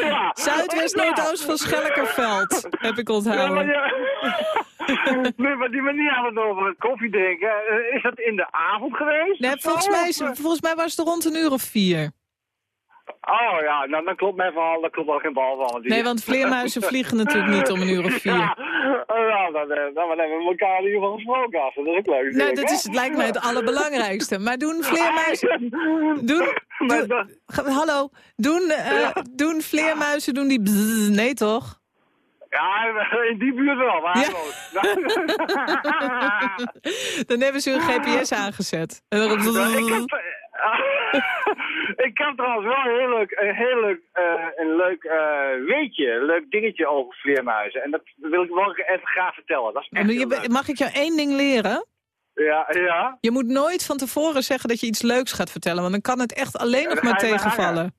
ja. Zuidwest-Noordoost van Schellekerveld, heb ik Ja, maar, onthouden. ja. nee, maar die manier hadden het over het koffie drinken. Eh, is dat in de avond geweest? Nee, volgens, mij, is- eh? volgens mij was het rond een uur of vier. Oh ja, nou dan klopt mijn verhaal, daar klopt wel geen bal van. Nee, want vleermuizen vliegen natuurlijk niet om een uur of vier. Ja, oh, nou, dan, eh, dan hebben we elkaar in ieder geval gesproken. Af. Dat is ook leuk. Nou, dat is, het lijkt mij het allerbelangrijkste. Maar doen vleermuizen... Doen, doen- hallo, doen, eh, doen vleermuizen, doen die bzzz, nee toch? Ja, in die buurt wel, maar Dan hebben ze hun GPS aangezet. En dan- Ja, ik, heb, ik heb trouwens wel een heel leuk, een heel leuk, eh, een leuk eh, weetje, een leuk dingetje over vleermuizen. En dat wil ik wel even graag vertellen. Dat is echt Maar heel je- leuk. Mag ik jou één ding leren? Ja, ja. Je moet nooit van tevoren zeggen dat je iets leuks gaat vertellen, want dan kan het echt alleen nog maar je tegenvallen.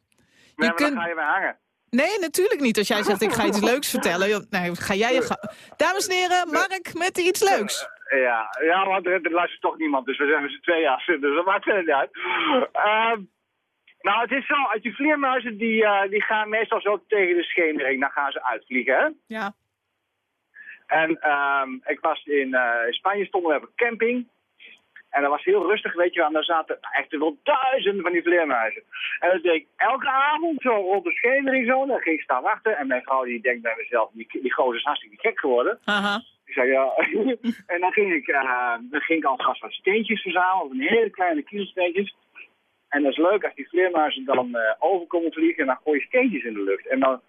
Je kunt... ga je mee hangen. Nee, natuurlijk niet. Als jij zegt, ik ga iets leuks vertellen. Nee, ga jij je... ga- Dames en heren, Mark met iets leuks. Ja, ja want er, er luistert toch niemand, dus we zijn met z'n tweeën af, dus dat maakt verder niet uit. Ehm, nou, het is zo, als die vleermuizen, die, eh, die gaan meestal zo tegen de schemering, dan gaan ze uitvliegen, hè? Ja. En ehm, ik was in, eh, in Spanje, stonden we op een camping. En dat was heel rustig, weet je wel. En daar zaten echt wel duizenden van die vleermuizen. En dat deed ik elke avond zo rond de schemering zo. Dan ging ik staan wachten. En mijn vrouw die denkt bij mezelf, die, die gozer is hartstikke gek geworden. Ik zei ja. en dan ging ik, eh, dan ging ik alvast wat steentjes verzamelen. Van hele kleine kielsteentjes. En dat is leuk als die vleermuizen dan eh over komen vliegen. En dan gooi je steentjes in de lucht. En dan,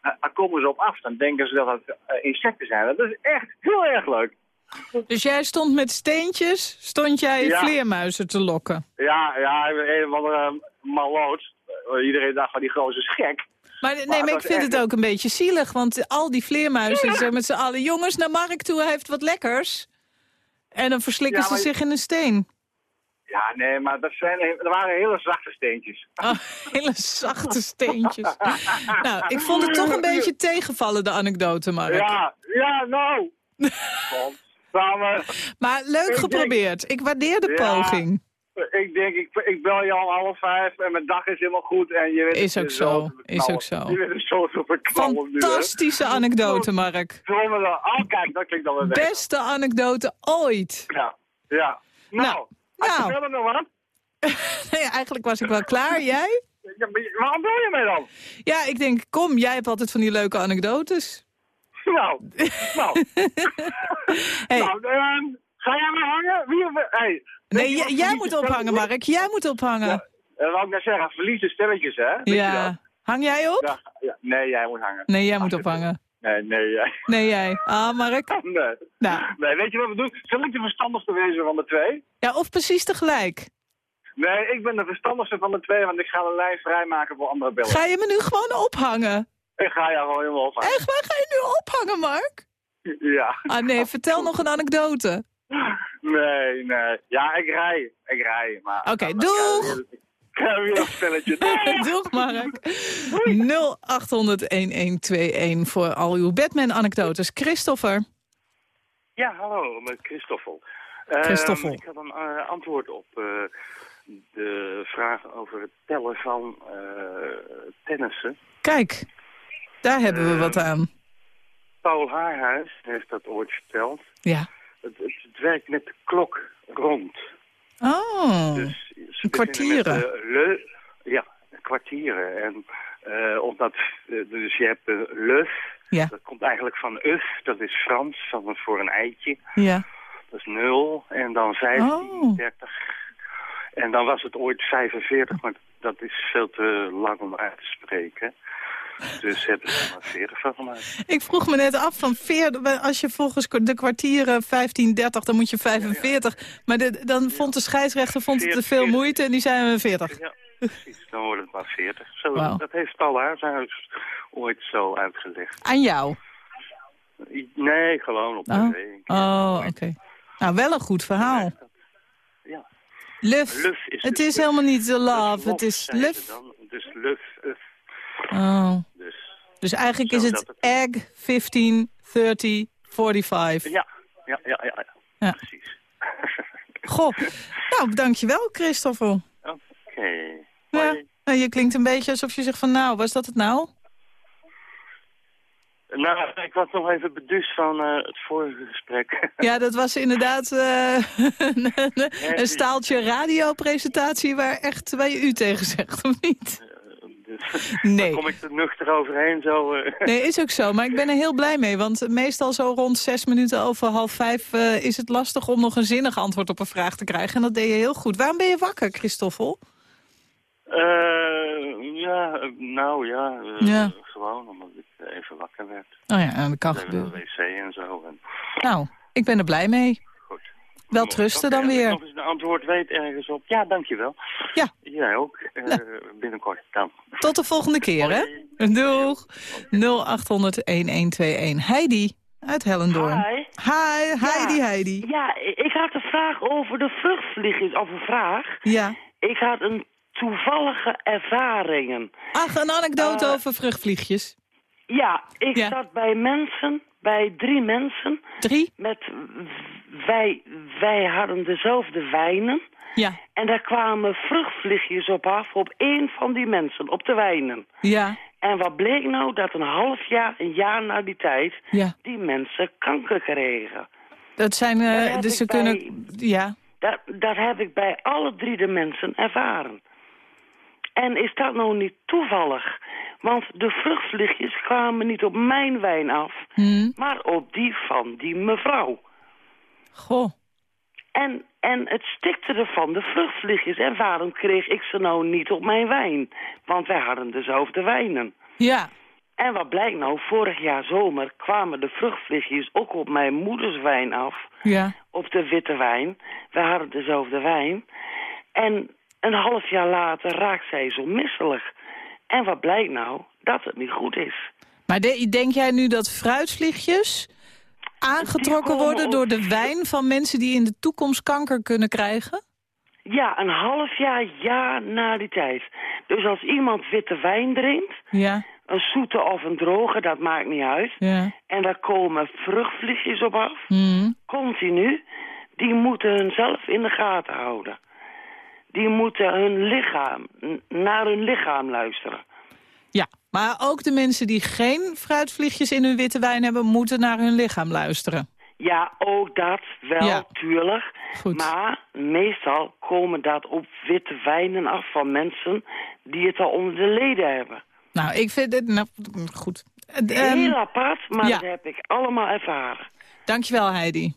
eh, dan komen ze op af. Dan denken ze dat het eh, insecten zijn. Dat is echt heel erg leuk. Dus jij stond met steentjes, stond jij Ja. vleermuizen te lokken. Ja, ja, een of andere maloot. Eh, Iedereen dacht van die gozer is gek. Maar nee, Maar ik vind echt- het ook een beetje zielig, want al die vleermuizen zeggen met z'n allen... jongens, naar Mark toe, hij heeft wat lekkers. En dan verslikken Ja, ze zich in een steen. Ja, nee, maar dat, zijn, dat waren hele zachte steentjes. Oh, hele zachte steentjes. nou, ik vond het toch een beetje tegenvallen, de anekdote, Mark. Ja, ja, nou. Samen. Maar leuk Ik geprobeerd. Ik waardeer de Ja. poging. Ik denk, ik, ik bel je om half vijf en mijn dag is helemaal goed. En je weet Is ook zo, is ook zo. Je weet zo te nu. Fantastische anekdote, Mark. Oh, kijk, dat klinkt dan weer. Beste anekdote ooit. Ja, ja. Nou, Nou, je nou. verder nog wat? Nee, eigenlijk was ik wel klaar. Jij? Ja, maar waarom bel je mij dan? Ja, ik denk, kom, jij hebt altijd van die leuke anekdotes. Nou, nou. Hey. nou ehm, ga jij maar hangen? Wie, hey, Nee, jij moet ophangen, Mark. Jij moet ophangen. Dat wou ik net zeggen, verliefde stelletjes, hè? Weet je Ja. dat? Hang jij op? Ja, ja, nee, jij moet hangen. Nee, jij moet ophangen. Nee, nee, jij. Nee, jij. Ah, Mark. Nee. Nou. nee, weet je wat we doen? Zal ik de verstandigste wezen van de twee? Ja, of precies tegelijk. Nee, ik ben de verstandigste van de twee, want ik ga de lijn vrijmaken voor andere bellen. Ga je me nu gewoon ophangen? Ik ga jou gewoon helemaal ophangen. Echt waar? Ga je nu ophangen, Mark? Ja. Ah nee, vertel nog een anekdote. Nee, nee. Ja, ik rij. Ik rij. maar- Oké, doeg! Ik krijg weer een spelletje. Doeg, Mark. 0800-1121 voor al uw Batman-anekdotes. Christopher. Ja, hallo, met Christoffel. Ehm, Christoffel. ik had een eh, antwoord op eh, de vraag over het tellen van eh, tennissen. Kijk, daar hebben we wat aan. Paul Haarhuis heeft dat ooit verteld. Ja. Het, het, werkt met de klok rond. Oh, Dus kwartieren. met, eh, le, ja, kwartieren. En eh, omdat, eh, dus je hebt luf, Ja. dat komt eigenlijk van uf, dat is Frans, van voor een eitje. Ja. Dat is 0 en dan 15, Oh. 30. En dan was het ooit 45, maar dat is veel te lang om uit te spreken. Dus hebben ze er maar 40 van gemaakt. Ik vroeg me net af van veer, als je volgens de kwartieren 15, 30, dan moet je 45. Maar de- dan vond de scheidsrechter vond het te veel moeite en die zei 40. Ja, precies. Dan wordt het maar 40. Zo. Dat heeft Paul Haarhuis ooit zo uitgelegd. Aan jou? Nee, gewoon op Oh, tv. oh oké. Nou, wel een goed verhaal. Ja. Luf. Luf is het dus is luf. helemaal niet de love, het is luf. dan. Dus luf, uf. Oh. Dus, Dus eigenlijk is het egg 15, 30, 45. ja, ja, ja, ja. ja. Ja. Precies. Goh, Nou, dankjewel, Christoffel. Oké. Ja. Nou, je klinkt een beetje alsof je zegt van nou, was dat het nou? Nou, ik was nog even beduust van eh, het vorige gesprek. Ja, dat was inderdaad eh, een staaltje radiopresentatie waar echt je u tegen zegt, of niet? Nee. daar kom ik er nuchter overheen zo. eh. Nee, is ook zo. Maar ik ben er heel blij mee. Want meestal zo rond zes minuten over half vijf eh, is het lastig om nog een zinnig antwoord op een vraag te krijgen. En dat deed je heel goed. Waarom ben je wakker, Christoffel? Eh, ja, nou ja, Ja. gewoon omdat ik even wakker werd. Oh ja, dat kan gebeuren. de wc en zo. En Nou, ik ben er blij mee. Wel trusten dan als weer. eens een antwoord weet ergens op. Ja, dankjewel. Ja. Jij ook. Eh, Binnenkort dan. Tot de volgende keer, hè? Doeg. 0800-1121. Heidi uit Hellendoorn. Hi. Hi, Heidi, Heidi. Ja, ik had een vraag over de vruchtvliegjes, of een vraag. Ja. Ik had een toevallige ervaringen. Ach, een anekdote Eh, over vruchtvliegjes. Ja, ik zat bij mensen, bij drie mensen. Drie? Met, wij, wij hadden dezelfde wijnen. Ja. En daar kwamen vruchtvliegjes op af, op één van die mensen, op de wijnen. Ja. En wat bleek nou? Dat een half jaar, een jaar na die tijd, Ja. die mensen kanker kregen. Dat zijn, heb dus ze bij- kunnen... Ja. Dat, dat heb ik bij alle drie de mensen ervaren. En is dat nou niet toevallig? Want de vruchtvliegjes kwamen niet op mijn wijn af, Hm. maar op die van die mevrouw. Goh. En, en het stikte ervan, de vruchtvliegjes. En waarom kreeg ik ze nou niet op mijn wijn? Want wij hadden dezelfde wijnen. Ja. En wat blijkt nou, vorig jaar zomer kwamen de vruchtvliegjes ook op mijn moeders wijn af. Ja. Op de witte wijn. Wij hadden dezelfde wijn. En een half jaar later raakt zij zo misselijk. En wat blijkt nou? Dat het niet goed is. Maar de- denk jij nu dat fruitvliegjes aangetrokken worden door de wijn van mensen die in de toekomst kanker kunnen krijgen? Ja, een half jaar, ja, na die tijd. Dus als iemand witte wijn drinkt, Ja. een zoete of een droge, dat maakt niet uit. Ja. En daar komen vruchtvliegjes op af, Hm. continu. Die moeten hunzelf in de gaten houden. Die moeten hun lichaam, naar hun lichaam luisteren. Ja, maar ook de mensen die geen fruitvliegjes in hun witte wijn hebben... moeten naar hun lichaam luisteren. Ja, ook dat wel, Ja. tuurlijk. Goed. Maar meestal komen dat op witte wijnen af van mensen die het al onder de leden hebben. Nou, ik vind het... Nou, goed. Eh, ehm, Heel apart, maar ja. dat heb ik allemaal ervaren. dankjewel, Heidi.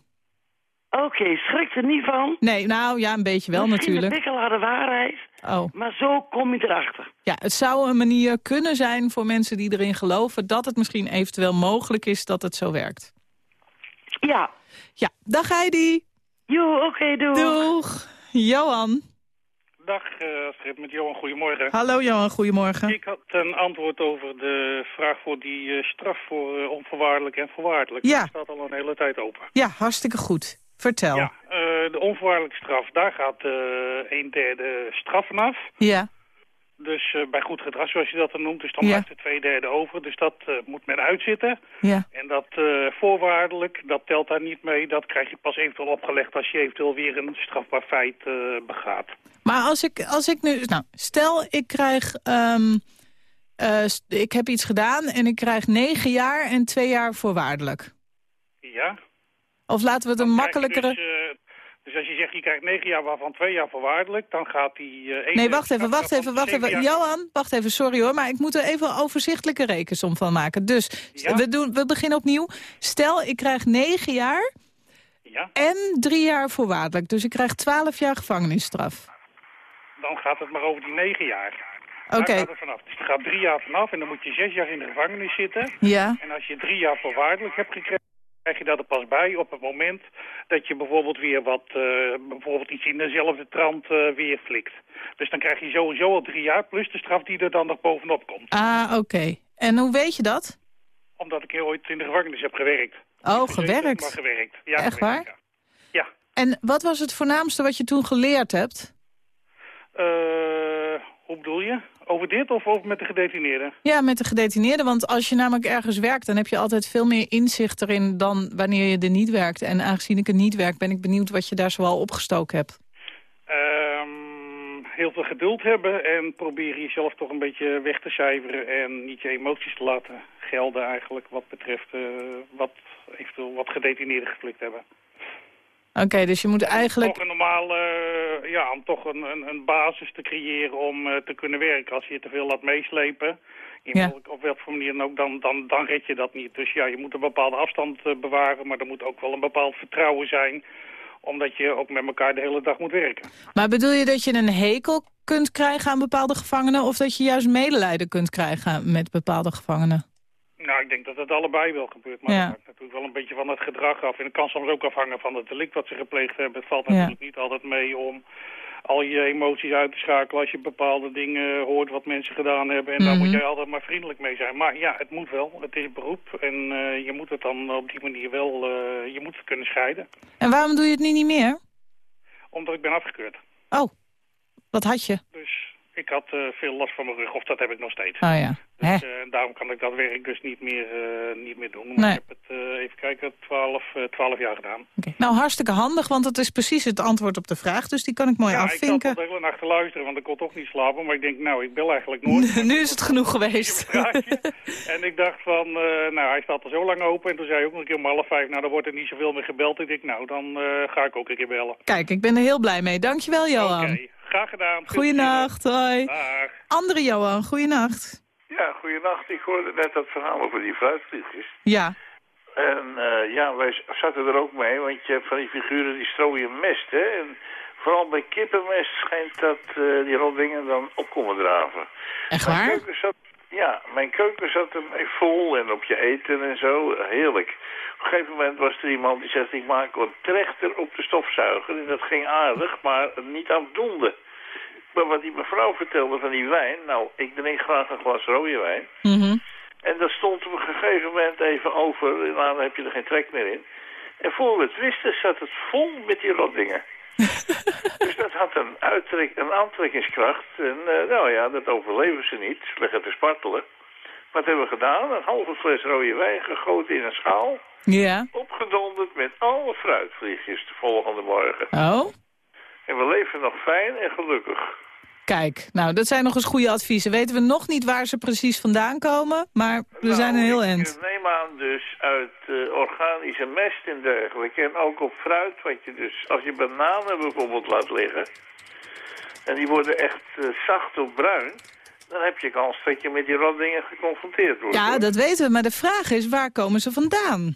Oké, schrik er niet van. Nee, nou ja, een beetje wel Misschien natuurlijk. een bikkel harde waarheid, Oh. maar zo kom je erachter. Ja, het zou een manier kunnen zijn voor mensen die erin geloven... dat het misschien eventueel mogelijk is dat het zo werkt. Ja. Ja, dag Heidi. Jo, oké, doeg. Doeg. Johan. Dag eh, Astrid, met Johan, goedemorgen. Hallo Johan, goedemorgen. Ik had een antwoord over de vraag voor die eh, straf voor eh, onvoorwaardelijk en voorwaardelijk. Ja. Dat staat al een hele tijd open. Ja, hartstikke goed. Vertel. Ja, eh, de onvoorwaardelijke straf, daar gaat eh een derde straf vanaf. Ja. Dus eh, bij goed gedrag, zoals je dat dan noemt, dus dan Ja. blijft er twee derde over. Dus dat moet men uitzitten. Ja. En dat voorwaardelijk, dat telt daar niet mee. Dat krijg je pas eventueel opgelegd als je eventueel weer een strafbaar feit begaat. Maar als ik, als ik nu... Nou, stel ik krijg... ehm, eh, ik heb iets gedaan en ik krijg negen jaar en twee jaar voorwaardelijk. Ja. Of laten we het een je makkelijkere... Dus, eh, dus als je zegt je krijgt negen jaar waarvan twee jaar voorwaardelijk, dan gaat die... eh, Nee, wacht even, wacht even, wacht even. jaar- Johan, wacht even, sorry hoor, maar ik moet er even een overzichtelijke rekensom van maken. Dus Ja? we, doen, we beginnen opnieuw. Stel, ik krijg negen jaar Ja, en drie jaar voorwaardelijk. Dus ik krijg twaalf jaar gevangenisstraf. dan gaat het maar over die negen jaar. Oké. Vanaf. Dus er gaat drie jaar vanaf en dan moet je zes jaar in de gevangenis zitten. Ja. En als je drie jaar voorwaardelijk hebt gekregen, krijg je dat er pas bij op het moment dat je bijvoorbeeld weer wat, eh, bijvoorbeeld iets in dezelfde trant eh, weer flikt. Dus dan krijg je sowieso al drie jaar plus de straf die er dan nog bovenop komt. Ah, oké. En hoe weet je dat? Omdat ik heel ooit in de gevangenis heb gewerkt. Oh, gezeten, gewerkt. Maar gewerkt. Ja, Echt gewerkt, waar? Ja. En wat was het voornaamste wat je toen geleerd hebt? Eh, hoe bedoel je? Over dit of over met de gedetineerden? Ja, met de gedetineerden. Want als je namelijk ergens werkt... dan heb je altijd veel meer inzicht erin dan wanneer je er niet werkt. En aangezien ik er niet werk, ben ik benieuwd wat je daar zoal opgestoken hebt. Eh, heel veel geduld hebben en proberen jezelf toch een beetje weg te cijferen en niet je emoties te laten gelden eigenlijk wat betreft eh, wat eventueel wat gedetineerden geflikt hebben. Oké, dus je moet eigenlijk... Toch een normale, eh, ja, om toch een, een, een basis te creëren om eh, te kunnen werken. Als je je te veel laat meeslepen, in Ja. welk- op welke manier dan ook, dan, dan, dan red je dat niet. Dus ja, je moet een bepaalde afstand eh, bewaren, maar er moet ook wel een bepaald vertrouwen zijn omdat je ook met elkaar de hele dag moet werken. Maar bedoel je dat je een hekel kunt krijgen aan bepaalde gevangenen... of dat je juist medelijden kunt krijgen met bepaalde gevangenen? Nou, ik denk dat het allebei wel gebeurt. Maar Ja. het hangt natuurlijk wel een beetje van het gedrag af. En het kan soms ook afhangen van het delict wat ze gepleegd hebben. Het valt Ja. natuurlijk niet altijd mee om al je emoties uit te schakelen... als je bepaalde dingen hoort wat mensen gedaan hebben. En daar Mhm. moet jij altijd maar vriendelijk mee zijn. Maar ja, het moet wel. Het is beroep. En eh, je moet het dan op die manier wel... eh, je moet het kunnen scheiden. En waarom doe je het nu niet meer? Omdat ik ben afgekeurd. Oh, wat had je? Dus ik had eh, veel last van mijn rug. Of dat heb ik nog steeds. Oh ja. Dus, eh, daarom kan ik dat werk dus niet meer, eh, niet meer doen. Maar Nee. ik heb het, even kijken, 12, eh, 12 jaar gedaan. Nou, hartstikke handig, want dat is precies het antwoord op de vraag. Dus die kan ik mooi ja, ik afvinken. zat al de hele nacht te luisteren, want ik kon toch niet slapen. Maar ik denk, nou, ik bel eigenlijk nooit. nu is het genoeg geweest. en ik dacht van, nou, hij staat al zo lang open. En toen zei hij ook nog een keer om half vijf, nou, dan wordt er niet zoveel meer gebeld. Ik denk, nou, dan ga ik ook een keer bellen. Kijk, ik ben er heel blij mee. Dankjewel, Johan. Graag gedaan. Veel Goeienacht, hoi. Dag. Andere Johan, goeienacht. Ja, goeienacht. Ik hoorde net dat verhaal over die fruitvliegjes. Ja, En eh, ja, wij zaten er ook mee, want je hebt van die figuren die strooien mest, hè. En vooral bij kippenmest schijnt dat eh, die rotdingen dan op komen draven. Echt Mijn waar? keuken zat, ja, mijn keuken zat ermee vol en op je eten en zo. Heerlijk. Op een gegeven moment was er iemand die zegt, ik maak een trechter op de stofzuiger. En dat ging aardig, maar niet afdoende. Maar wat die mevrouw vertelde van die wijn, nou, ik drink graag een glas rode wijn. Mhm. En dat stond op een gegeven moment even over. Nou, dan heb je er geen trek meer in. En voor we het wisten zat het vol met die rotdingen. dus dat had een, uittrek, een aantrekkingskracht. En eh, nou ja, dat overleven ze niet. Ze liggen te spartelen. Wat hebben we gedaan? Een halve fles rode wijn gegoten in een schaal. Ja. Opgedonderd met alle fruitvliegjes de volgende morgen. Oh, En we leven nog fijn en gelukkig. Kijk. Nou, dat zijn nog eens goede adviezen. Weten we nog niet waar ze precies vandaan komen, maar we zijn een heel eind. Ik neem aan dus uit eh, organische mest en dergelijke. En ook op fruit, wat je dus als je bananen bijvoorbeeld laat liggen. En die worden echt eh, zacht of bruin. Dan heb je kans dat je met die rotdingen geconfronteerd wordt. Ja, hoor. dat weten we, maar de vraag is, waar komen ze vandaan?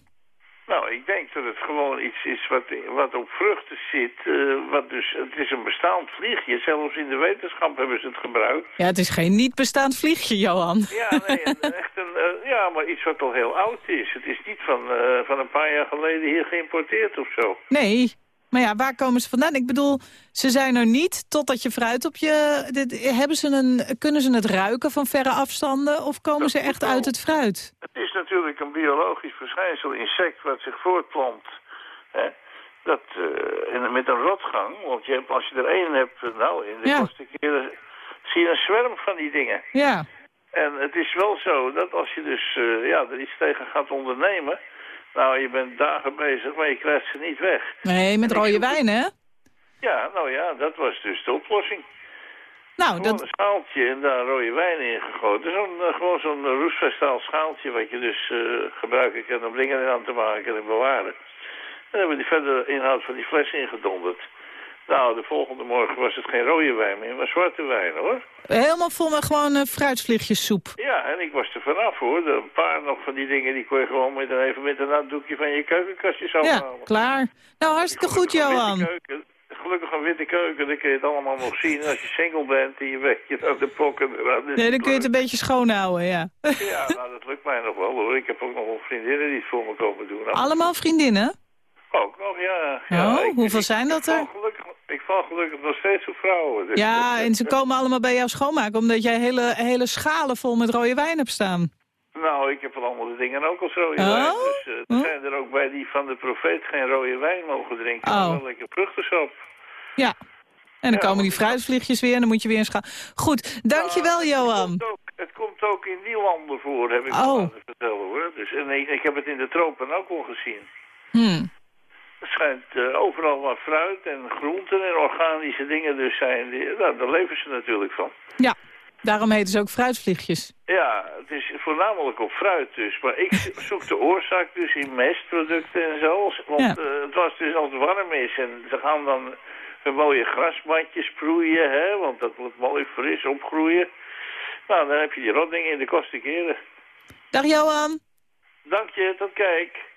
Nou, ik denk dat het gewoon iets is wat, wat op vruchten zit. eh, wat dus, het is een bestaand vliegje. Zelfs in de wetenschap hebben ze het gebruikt. Ja, het is geen niet bestaand vliegje, Johan. Ja, nee, echt een, eh, ja, maar iets wat al heel oud is. Het is niet van, eh, van een paar jaar geleden hier geïmporteerd of zo. Nee, maar ja, waar komen ze vandaan? Ik bedoel, ze zijn er niet totdat je fruit op je... dit- hebben ze een, kunnen ze het ruiken van verre afstanden of komen ze echt uit het fruit? Het is natuurlijk een biologisch verschijnsel, insect wat zich voortplant. Hè? Dat, eh, met een rotgang, want je hebt, als je er één hebt, eh, nou, in de Ja. keren zie je een zwerm van die dingen. Ja. En het is wel zo dat als je dus eh, ja, er iets tegen gaat ondernemen, nou, je bent dagen bezig, maar je krijgt ze niet weg. Nee, met rode wijn, hè? Ja, nou ja, dat was dus de oplossing. Nou, Gewoon dat... een schaaltje en daar rode wijn in gegoten. Zo'n, eh, gewoon zo'n roestvestaal schaaltje wat je dus eh, gebruiken kan om dingen aan te maken en bewaren. En dan hebben we die verdere inhoud van die fles ingedonderd. Nou, de volgende morgen was het geen rode wijn meer, maar zwarte wijn hoor. Helemaal vol met gewoon uh, fruitvliegjessoep. Ja, en ik was er vanaf hoor. Een paar nog van die dingen die kon je gewoon met een, even met een natdoekje van je keukenkastje zo Ja, klaar. Nou, hartstikke goed, Johan. Gelukkig een witte keuken, dan kun je het allemaal nog zien. En als je single bent en je weet je aan de pokken. Nee, dan kun je het een beetje schoonhouden, ja. Ja, nou, dat lukt mij nog wel hoor. Ik heb ook nog wel vriendinnen die het voor me komen doen. Nou, Allemaal vriendinnen? Ook nog, ja. ja Oh, ik, hoeveel zijn dat er? Val gelukkig nog steeds op vrouwen. dus- Ja, en ze komen allemaal bij jou schoonmaken... omdat jij hele, hele schalen vol met rode wijn hebt staan. Nou, ik heb allemaal de dingen ook als rode Oh? wijn. Dus eh, er zijn er ook bij die van de profeet geen rode wijn mogen drinken. Oh. maar wel lekker vruchtensap. Ja. En dan komen die fruitvliegjes weer en dan moet je weer een schaal... Goed, dankjewel, Johan. Het komt, ook, het komt ook in die landen voor, heb ik Oh. vertellen hoor. Dus, en ik, ik heb het in de tropen ook al gezien. Hmm. Het schijnt eh, overal wat fruit en groenten en organische dingen dus zijn. Die, nou, daar leven ze natuurlijk van. Ja, daarom heten ze ook fruitvliegjes. Ja, het is voornamelijk op fruit dus. Maar ik zoek de oorzaak dus in mestproducten en zo. Want Ja. eh, het was dus als het warm is en ze gaan dan een mooie grasmatjes sproeien, hè. Want dat moet mooi fris opgroeien. Nou, dan heb je die rotdingen in de kosten keren. Dag Johan. Dank je, tot kijk.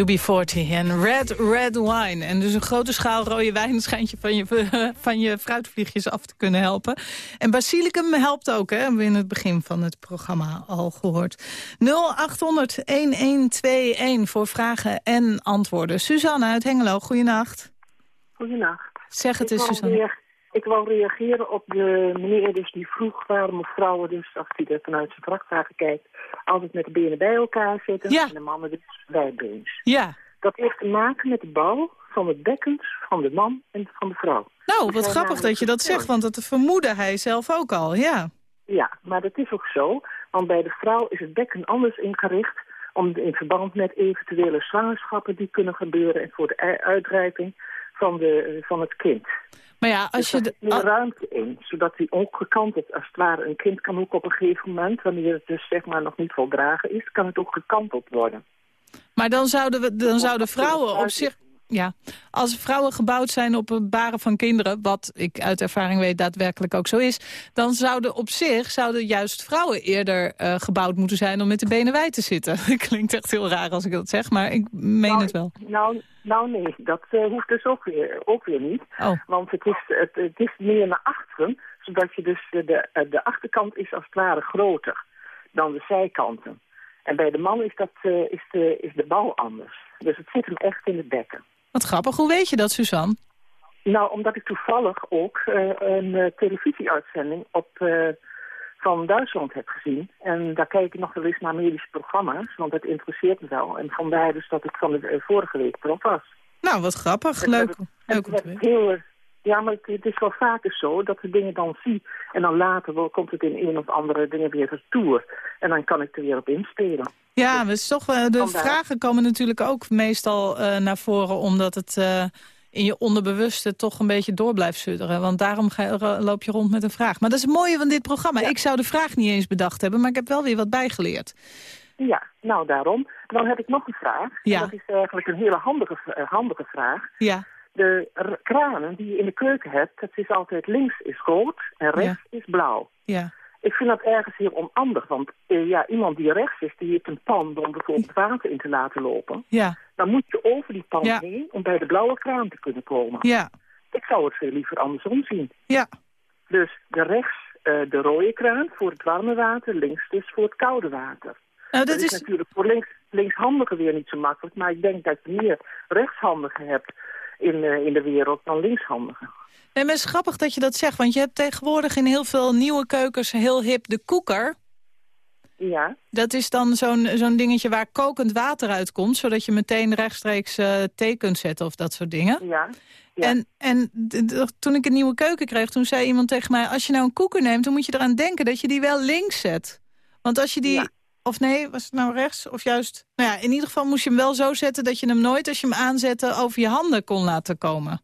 UB40 en Red Red Wine. En dus een grote schaal rode wijn schijnt je van je, van je fruitvliegjes af te kunnen helpen. En basilicum helpt ook, hè? hebben we in het begin van het programma al gehoord. 0800-1121 voor vragen en antwoorden. Suzanne uit Hengelo, goeienacht. Goedenacht. Zeg het eens, Suzanne. Ik wou reageren op de meneer dus die vroeg waarom vrouwen dus, als hij er vanuit zijn vrachtwagen kijkt, altijd met de benen bij elkaar zitten en de mannen dus bijbeens. Ja. Dat heeft te maken met de bouw van het bekkens van de man en van de vrouw. Nou, wat grappig dat je dat zegt, want dat vermoedde hij zelf ook al, ja. Ja, maar dat is ook zo. Want bij de vrouw is het bekken anders ingericht... Om, in verband met eventuele zwangerschappen die kunnen gebeuren... en voor de u- uitrijping van, de, van het kind. Maar ja, als dus je... meer ruimte in, zodat hij ook gekanteld als het ware... een kind kan ook op een gegeven moment, wanneer het dus zeg maar nog niet voldragen is... kan het ook gekanteld worden. Maar dan zouden, we, dan zouden vrouwen op zich... Ja, als vrouwen gebouwd zijn op het baren van kinderen... wat ik uit ervaring weet daadwerkelijk ook zo is... dan zouden op zich zouden juist vrouwen eerder eh, gebouwd moeten zijn... om met de benen wijd te zitten. Klinkt echt heel raar als ik dat zeg, maar ik meen het wel. Nou, nou nee, dat eh, hoeft dus ook weer, ook weer niet. Oh. Want het is, het, het is meer naar achteren, zodat je dus de, de, achterkant is als het ware groter dan de zijkanten. En bij de man is, dat, eh, is, de, is de bouw anders. Dus het zit hem echt in het bekken. Wat grappig, hoe weet je dat, Suzanne? Nou, omdat ik toevallig ook eh, een eh, televisieuitzending op, eh, van Duitsland heb gezien. En daar kijk ik nog wel eens naar medische programma's, want dat interesseert me wel. En vandaar dus dat ik van de vorige week prof was. Nou, wat grappig. En Leuk. het- Leuk om het te weten. heel, ja, maar het, is wel vaker zo dat ik dingen dan zie. En dan later wel komt het in een of andere dingen weer retour. En dan kan ik er weer op inspelen. Ja, is toch, wel- de Vandaar. vragen komen natuurlijk ook meestal eh, naar voren... omdat het eh, in je onderbewuste toch een beetje door blijft sudderen. Want daarom ga, loop je rond met een vraag. Maar dat is het mooie van dit programma. Ik zou de vraag niet eens bedacht hebben, maar ik heb wel weer wat bijgeleerd. Ja, nou daarom. Dan heb ik nog een vraag. Ja. Dat is eigenlijk een hele handige, eh, handige vraag. Ja, De kranen die je in de keuken hebt, dat is altijd links is rood en rechts is blauw. ja. Ik vind dat ergens heel onhandig, want eh, ja, iemand die rechts is, die heeft een pan om bijvoorbeeld water in te laten lopen. Ja, Dan moet je over die pan Ja. heen om bij de blauwe kraan te kunnen komen. ja, Ik zou het veel liever andersom zien. ja. Dus de rechts eh, de rode kraan voor het warme water, links dus voor het koude water. Nou, dat dat is is... natuurlijk voor links, linkshandigen weer niet zo makkelijk, maar ik denk dat je meer rechtshandigen hebt in, eh, in de wereld dan linkshandigen. Nee, maar het is grappig dat je dat zegt, want je hebt tegenwoordig in heel veel nieuwe keukens heel hip de koeker. Ja. Dat is dan zo'n zo'n dingetje waar kokend water uitkomt, zodat je meteen rechtstreeks eh, thee kunt zetten of dat soort dingen. Ja. En, en d- toen ik een nieuwe keuken kreeg, toen zei iemand tegen mij... als je nou een koeker neemt, dan moet je eraan denken dat je die wel links zet. Want als je die... Of nee, was het nou rechts? Of juist... Nou ja, in ieder geval moest je hem wel zo zetten... dat je hem nooit, als je hem aanzette, over je handen kon laten komen.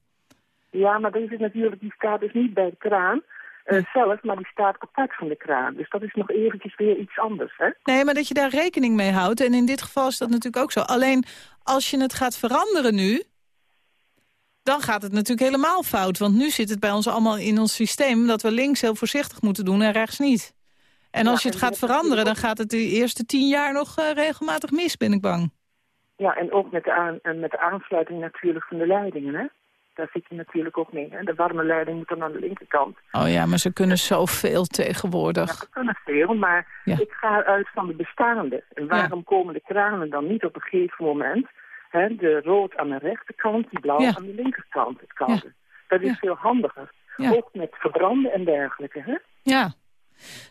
Ja, maar deze is natuurlijk, die staat dus niet bij de kraan eh, zelf, maar die staat apart van de kraan. Dus dat is nog eventjes weer iets anders, hè? Nee, maar dat je daar rekening mee houdt. En in dit geval is dat natuurlijk ook zo. Alleen, als je het gaat veranderen nu... dan gaat het natuurlijk helemaal fout. Want nu zit het bij ons allemaal in ons systeem... dat we links heel voorzichtig moeten doen en rechts niet. En als Ja, je het gaat veranderen... dan gaat het de eerste tien jaar nog eh, regelmatig mis, ben ik bang. Ja, en ook met de, aan, en met de aansluiting natuurlijk van de leidingen, hè? Daar zit je natuurlijk ook mee, hè? De warme leiding moet dan aan de linkerkant. Oh ja, maar ze kunnen zoveel tegenwoordig. Dat kan veel, maar Ja. ik ga uit van de bestaande. En waarom komen de kranen dan niet op een gegeven moment... Hè, de rood aan de rechterkant, die blauw Ja. aan de linkerkant, het koude. Dat is veel handiger. Ja. Ook met verbranden en dergelijke, hè? Ja.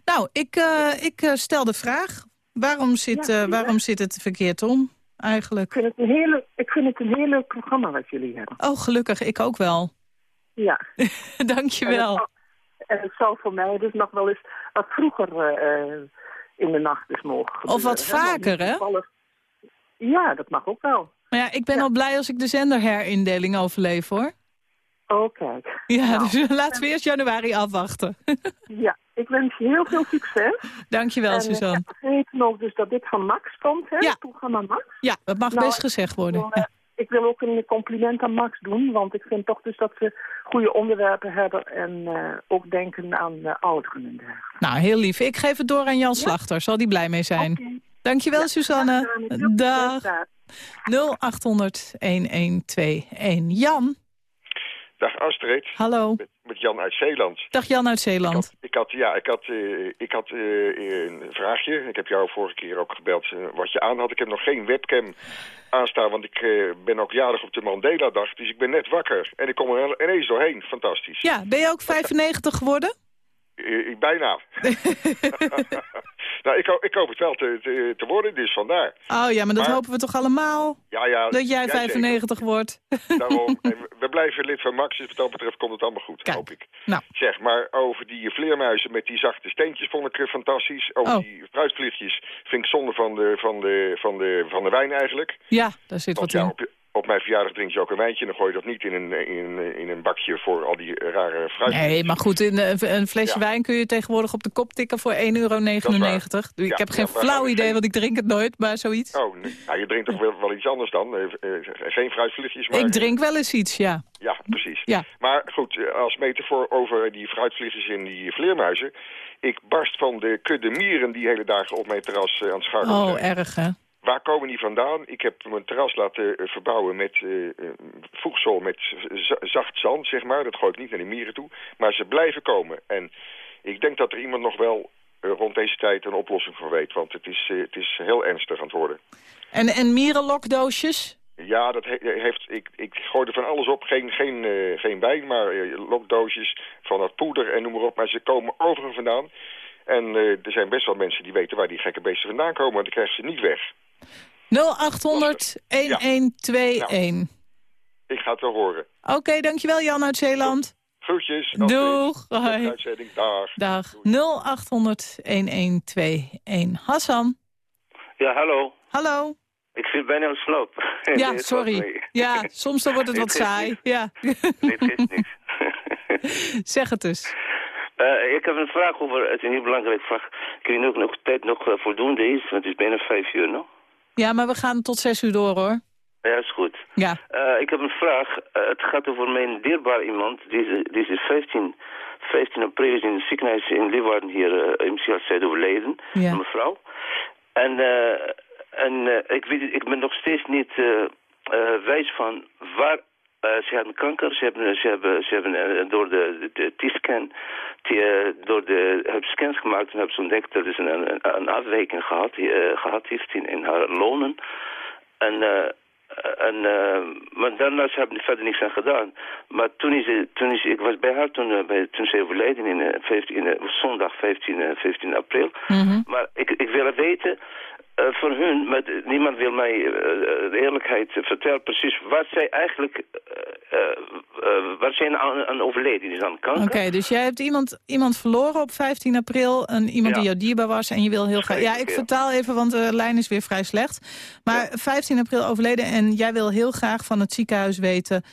Nou, ik, eh, ik eh, stel de vraag. Waarom zit, Ja, eh, waarom zit het verkeerd om, eigenlijk? Ik vind, het een hele, ik vind het een heel leuk programma wat jullie hebben. Oh, gelukkig. Ik ook wel. Ja. Dank je wel. En het, en het zal voor mij dus nog wel eens wat vroeger in de nacht dus mogen. Of wat vaker, hè? Ja, dat mag ook wel. Maar ja, ik ben al blij als ik de zenderherindeling overleef, hoor. Oh, kijk. Ja, Nou. dus laten we eerst januari afwachten. Ja, ik wens je heel veel succes. Dankjewel, en, Suzanne. eh, vergeet nog dus dat dit van Max komt, hè? Ja. Het programma Max. Ja, dat mag Nou, best gezegd worden. Ik wil, eh, ik wil ook een compliment aan Max doen, want ik vind toch dus dat ze goede onderwerpen hebben en eh, ook denken aan eh, ouderen en dergelijke. Nou, heel lief. Ik geef het door aan Jan Slachter. Zal die blij mee zijn. Dankjewel, Suzanne. Dag. 0800-1121. Jan. Dag Astrid. Hallo. Met, met Jan uit Zeeland. Dag Jan uit Zeeland. Ik had, ja, ik had, eh, ik had eh, een vraagje. Ik heb jou vorige keer ook gebeld eh, wat je aan had. Ik heb nog geen webcam aanstaan, want ik ben ook jarig op de Mandela-dag. Dus ik ben net wakker. En ik kom er ineens doorheen. Fantastisch. Ja, ben je ook 95 geworden? Bijna. nou, ik, ik hoop het wel te, te, te worden, dus vandaar. Oh ja, maar dat hopen we toch allemaal? Ja, ja. Dat jij zeker. 95 wordt. Daarom. We- blijven lid van Max, dus wat dat betreft komt het allemaal goed, hoop ik. Nou. Zeg, maar over die vleermuizen met die zachte steentjes vond ik eh, fantastisch. Over Oh. die fruitvliegjes vind ik zonde van de, van de, van de, van de wijn eigenlijk. Ja, daar zit Want wat ja, in. op, op mijn verjaardag drink je ook een wijntje... en dan gooi je dat niet in een, in, in een bakje voor al die rare fruit. Nee, maar goed, in, een flesje wijn kun je tegenwoordig op de kop tikken voor 1,99 euro. Ik Ja, heb geen flauw idee, want ik drink het nooit, maar zoiets. Oh, nee. nou, je drinkt toch wel, wel iets anders dan? Eh, eh, geen fruitvliegjes, maar... Ik drink wel eens iets, ja. Ja, precies. Ja. Maar goed, eh, als metafoor over die fruitvliegers en die vleermuizen. Ik barst van de kudde mieren die hele dagen op mijn terras aan het scharrelen Oh, erg hè? Waar komen die vandaan? Ik heb mijn terras laten eh, verbouwen met eh, voegsel, met zacht zand, zeg maar. Dat gooi ik niet naar de mieren toe. Maar ze blijven komen. En ik denk dat er iemand nog wel rond deze tijd een oplossing voor weet. Want het is, het is heel ernstig aan het worden. En, en mierenlokdoosjes? Ja, dat he- heeft, ik, ik gooi er van alles op. Geen, geen, geen wijn, maar lokdoosjes van het poeder en noem maar op. Maar ze komen overal vandaan. En eh, er zijn best wel mensen die weten waar die gekke beesten vandaan komen. Maar dan krijgen ze niet weg. 0800 1121. Ik ga het wel horen. Oké, dankjewel Jan uit Zeeland. Groetjes. Doeg. Hoi. uitzending. Dag. Dag. 0800 1121. Hassan. Ja, hallo. Hallo. Ik zit bijna op sloop. Ja, sorry. Ja, soms dan wordt het wat saai. niks. Ja. Dit geeft niks. zeg het eens. Eh, ik heb een vraag over, het is een heel belangrijke vraag. Kun je nog, nog tijd nog eh, voldoende is? Want het is bijna vijf uur nog. Ja, maar we gaan tot zes uur door hoor. Ja, is goed. Ja. Eh, ik heb een vraag. Het gaat over mijn dierbaar iemand. Die is, die is 15, 15 april is in het ziekenhuis in Leeuwarden hier uh, in Zielzijde overleden. Ja. Een mevrouw. En, eh, en ik, weet, ik ben nog steeds niet wijs van waar... eh, ze hadden kanker, ze hebben, ze hebben, ze hebben eh, door de, de, T-scan, die, eh, door de, hebben scans gemaakt en hebben ze ontdekt dat ze een, een, afwijking gehad, eh, gehad heeft in, in haar lonen. En, eh, en, eh, maar daarna ze hebben er verder niks aan gedaan. Maar toen is, ze- toen is ik was bij haar toen, bij, toen ze overleden in, eh, 15, eh, zondag 15, eh, 15 april. Maar ik, ik wil weten eh, van hun, maar niemand wil mij eh, eh, de eerlijkheid vertellen precies wat zij eigenlijk, waar zij aan, aan overleden is aan kanker. Oké, dus jij hebt iemand, iemand verloren op 15 april. Een, iemand Ja. die jou dierbaar was en je wil heel graag... Ja, ik vertaal even, want de lijn is weer vrij slecht. Maar 15 april overleden en jij wil heel graag van het ziekenhuis weten...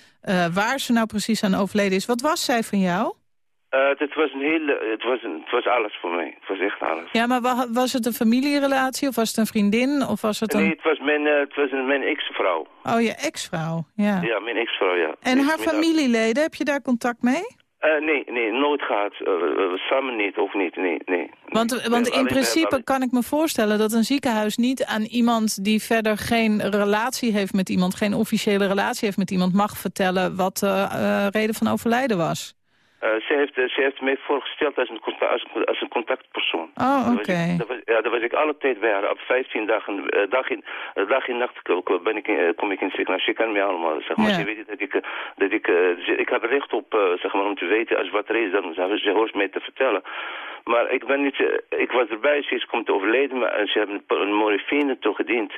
waar ze nou precies aan overleden is. Wat was zij van jou? Eh, het was een hele, het was, een, het was alles voor mij. Het was echt alles. Ja, maar wa- was het een familierelatie of was het een vriendin? Of was het Nee, het was mijn, eh, het was een, mijn ex-vrouw. Oh, je ex-vrouw, ja. Ja, mijn ex-vrouw, ja. En haar familieleden, heb je daar contact mee? Eh, nee, nee, nooit gehad. Eh, eh, samen niet, of niet, nee, nee. Want, want in principe kan ik me voorstellen dat een ziekenhuis niet aan iemand die verder geen relatie heeft met iemand, geen officiële relatie heeft met iemand, mag vertellen wat de reden van overlijden was. Eh, ze, heeft, eh, ze heeft mij voorgesteld als een, contact, als, een- als een contactpersoon. Oh, oké. was- Ja, daar was ik alle tijd bij haar. Op 15 dagen, eh, dag, in, dag in nacht ben ik kom ik in het ziekenhuis. Je kan mij allemaal, zeg maar. Ja. Ze weet dat ik, dat ik, ze- ik heb recht op, zeg maar, om te weten als wat er is, dan ze, ze hoort mij te vertellen. Maar ik ben niet, eh, ik was erbij, ze is komt te overleden, maar en ze hebben een, morfine toegediend.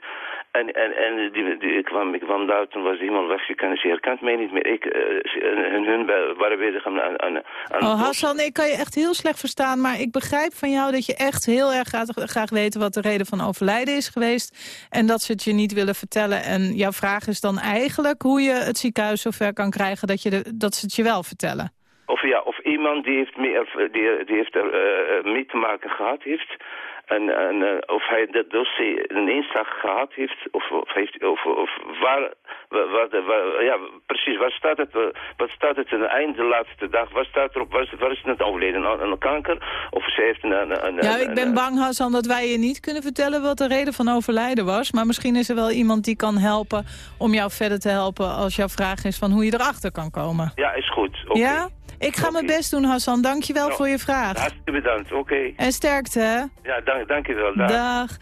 En, en, en die, die, ik, kwam, ik kwam daar, toen was iemand weg, ze, herkent mij niet meer. Ik, eh, en hun be- waren bezig aan, aan, aan, aan Oh, Hassan, ik kan je echt heel slecht verstaan, maar ik begrijp van jou dat je echt heel erg graag, graag weten wat de reden van overlijden is geweest. En dat ze het je niet willen vertellen. En jouw vraag is dan eigenlijk hoe je het ziekenhuis zover kan krijgen dat, je de, dat ze het je wel vertellen. Of ja, of iemand die heeft, mee, of, die, die heeft er eh, eh, mee te maken gehad heeft. En, en eh, of hij dat dossier een inslag gehad heeft. Of, of, heeft, of, of waar, waar, ja, precies, waar staat het, eh, wat staat het aan het eind de laatste dag? Waar staat erop, waar, is- waar is het overleden? Aan een kanker? Of ze heeft een... een, een Ja, ik ben een- bang, Hassan, dat wij je niet kunnen vertellen wat de reden van overlijden was. Maar misschien is er wel iemand die kan helpen om jou verder te helpen als jouw vraag is van hoe je erachter kan komen. Ja, is goed. Ja? Ik ga mijn best doen, Hassan. Dank je wel Nou, voor je vraag. Hartstikke bedankt, oké. En sterkte, hè? Ja, dank, dank je wel. Dag. Dag.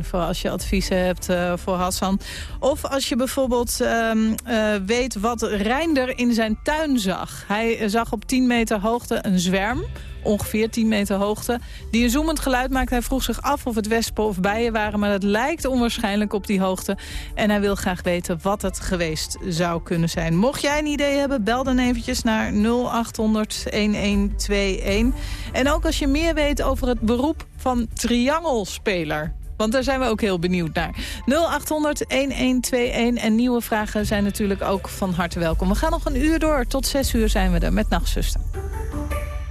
0800-1121 voor als je adviezen hebt eh, voor Hassan. Of als je bijvoorbeeld ehm, eh, weet wat Reinder in zijn tuin zag. Hij eh, zag op 10 meter hoogte een zwerm ongeveer 10 meter hoogte, die een zoemend geluid maakt. Hij vroeg zich af of het wespen of bijen waren, maar dat lijkt onwaarschijnlijk op die hoogte. En hij wil graag weten wat het geweest zou kunnen zijn. Mocht jij een idee hebben, bel dan eventjes naar 0800 1121. En ook als je meer weet over het beroep van triangelspeler. Want daar zijn we ook heel benieuwd naar. 0800-1121 en nieuwe vragen zijn natuurlijk ook van harte welkom. We gaan nog een uur door. Tot 6 uur zijn we er met Nachtzuster.